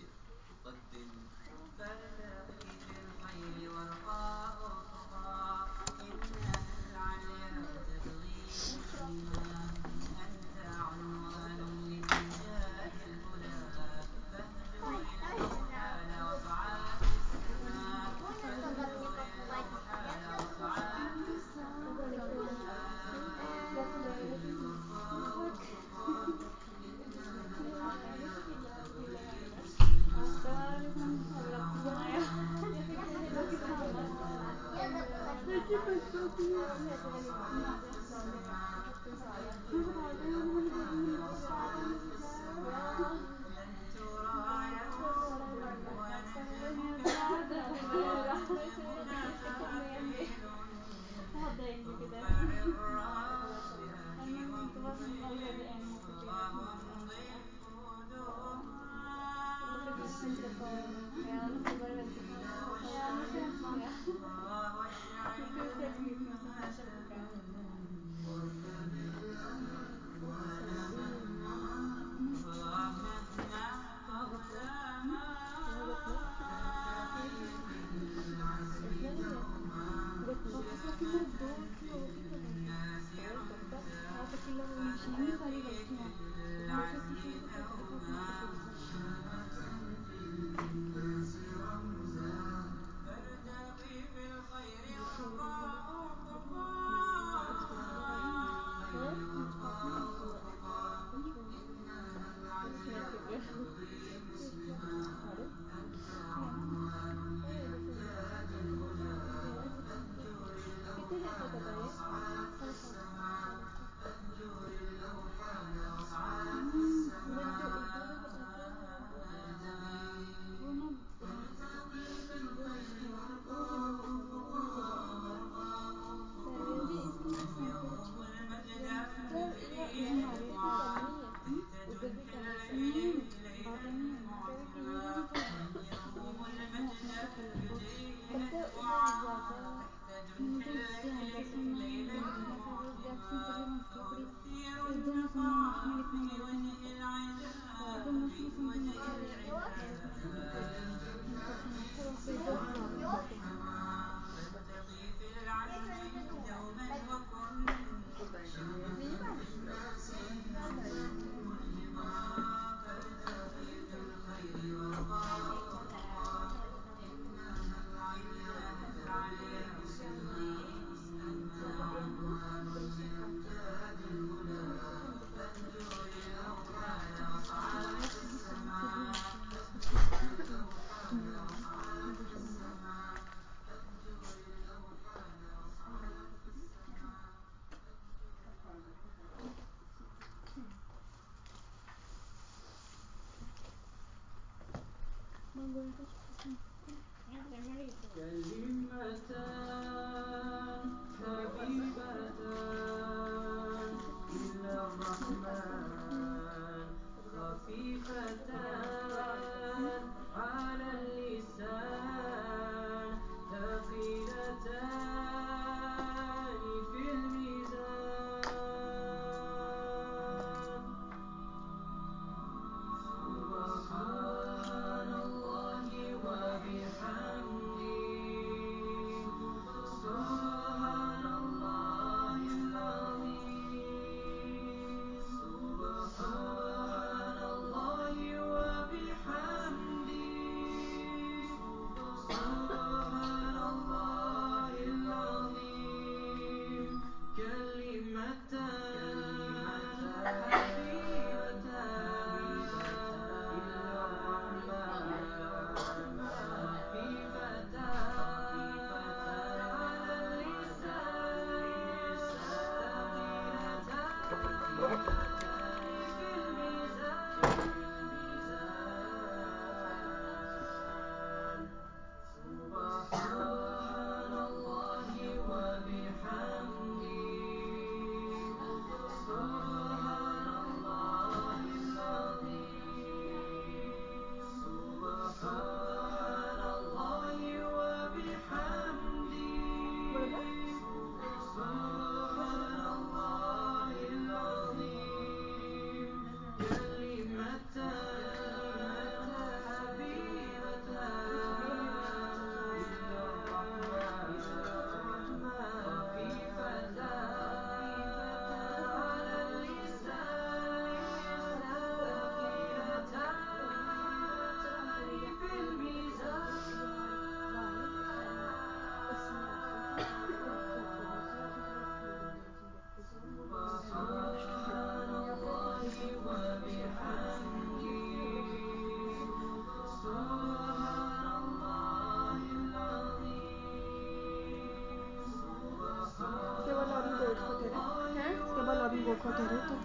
كلمتان poderoso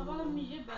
avant le milieu, ben,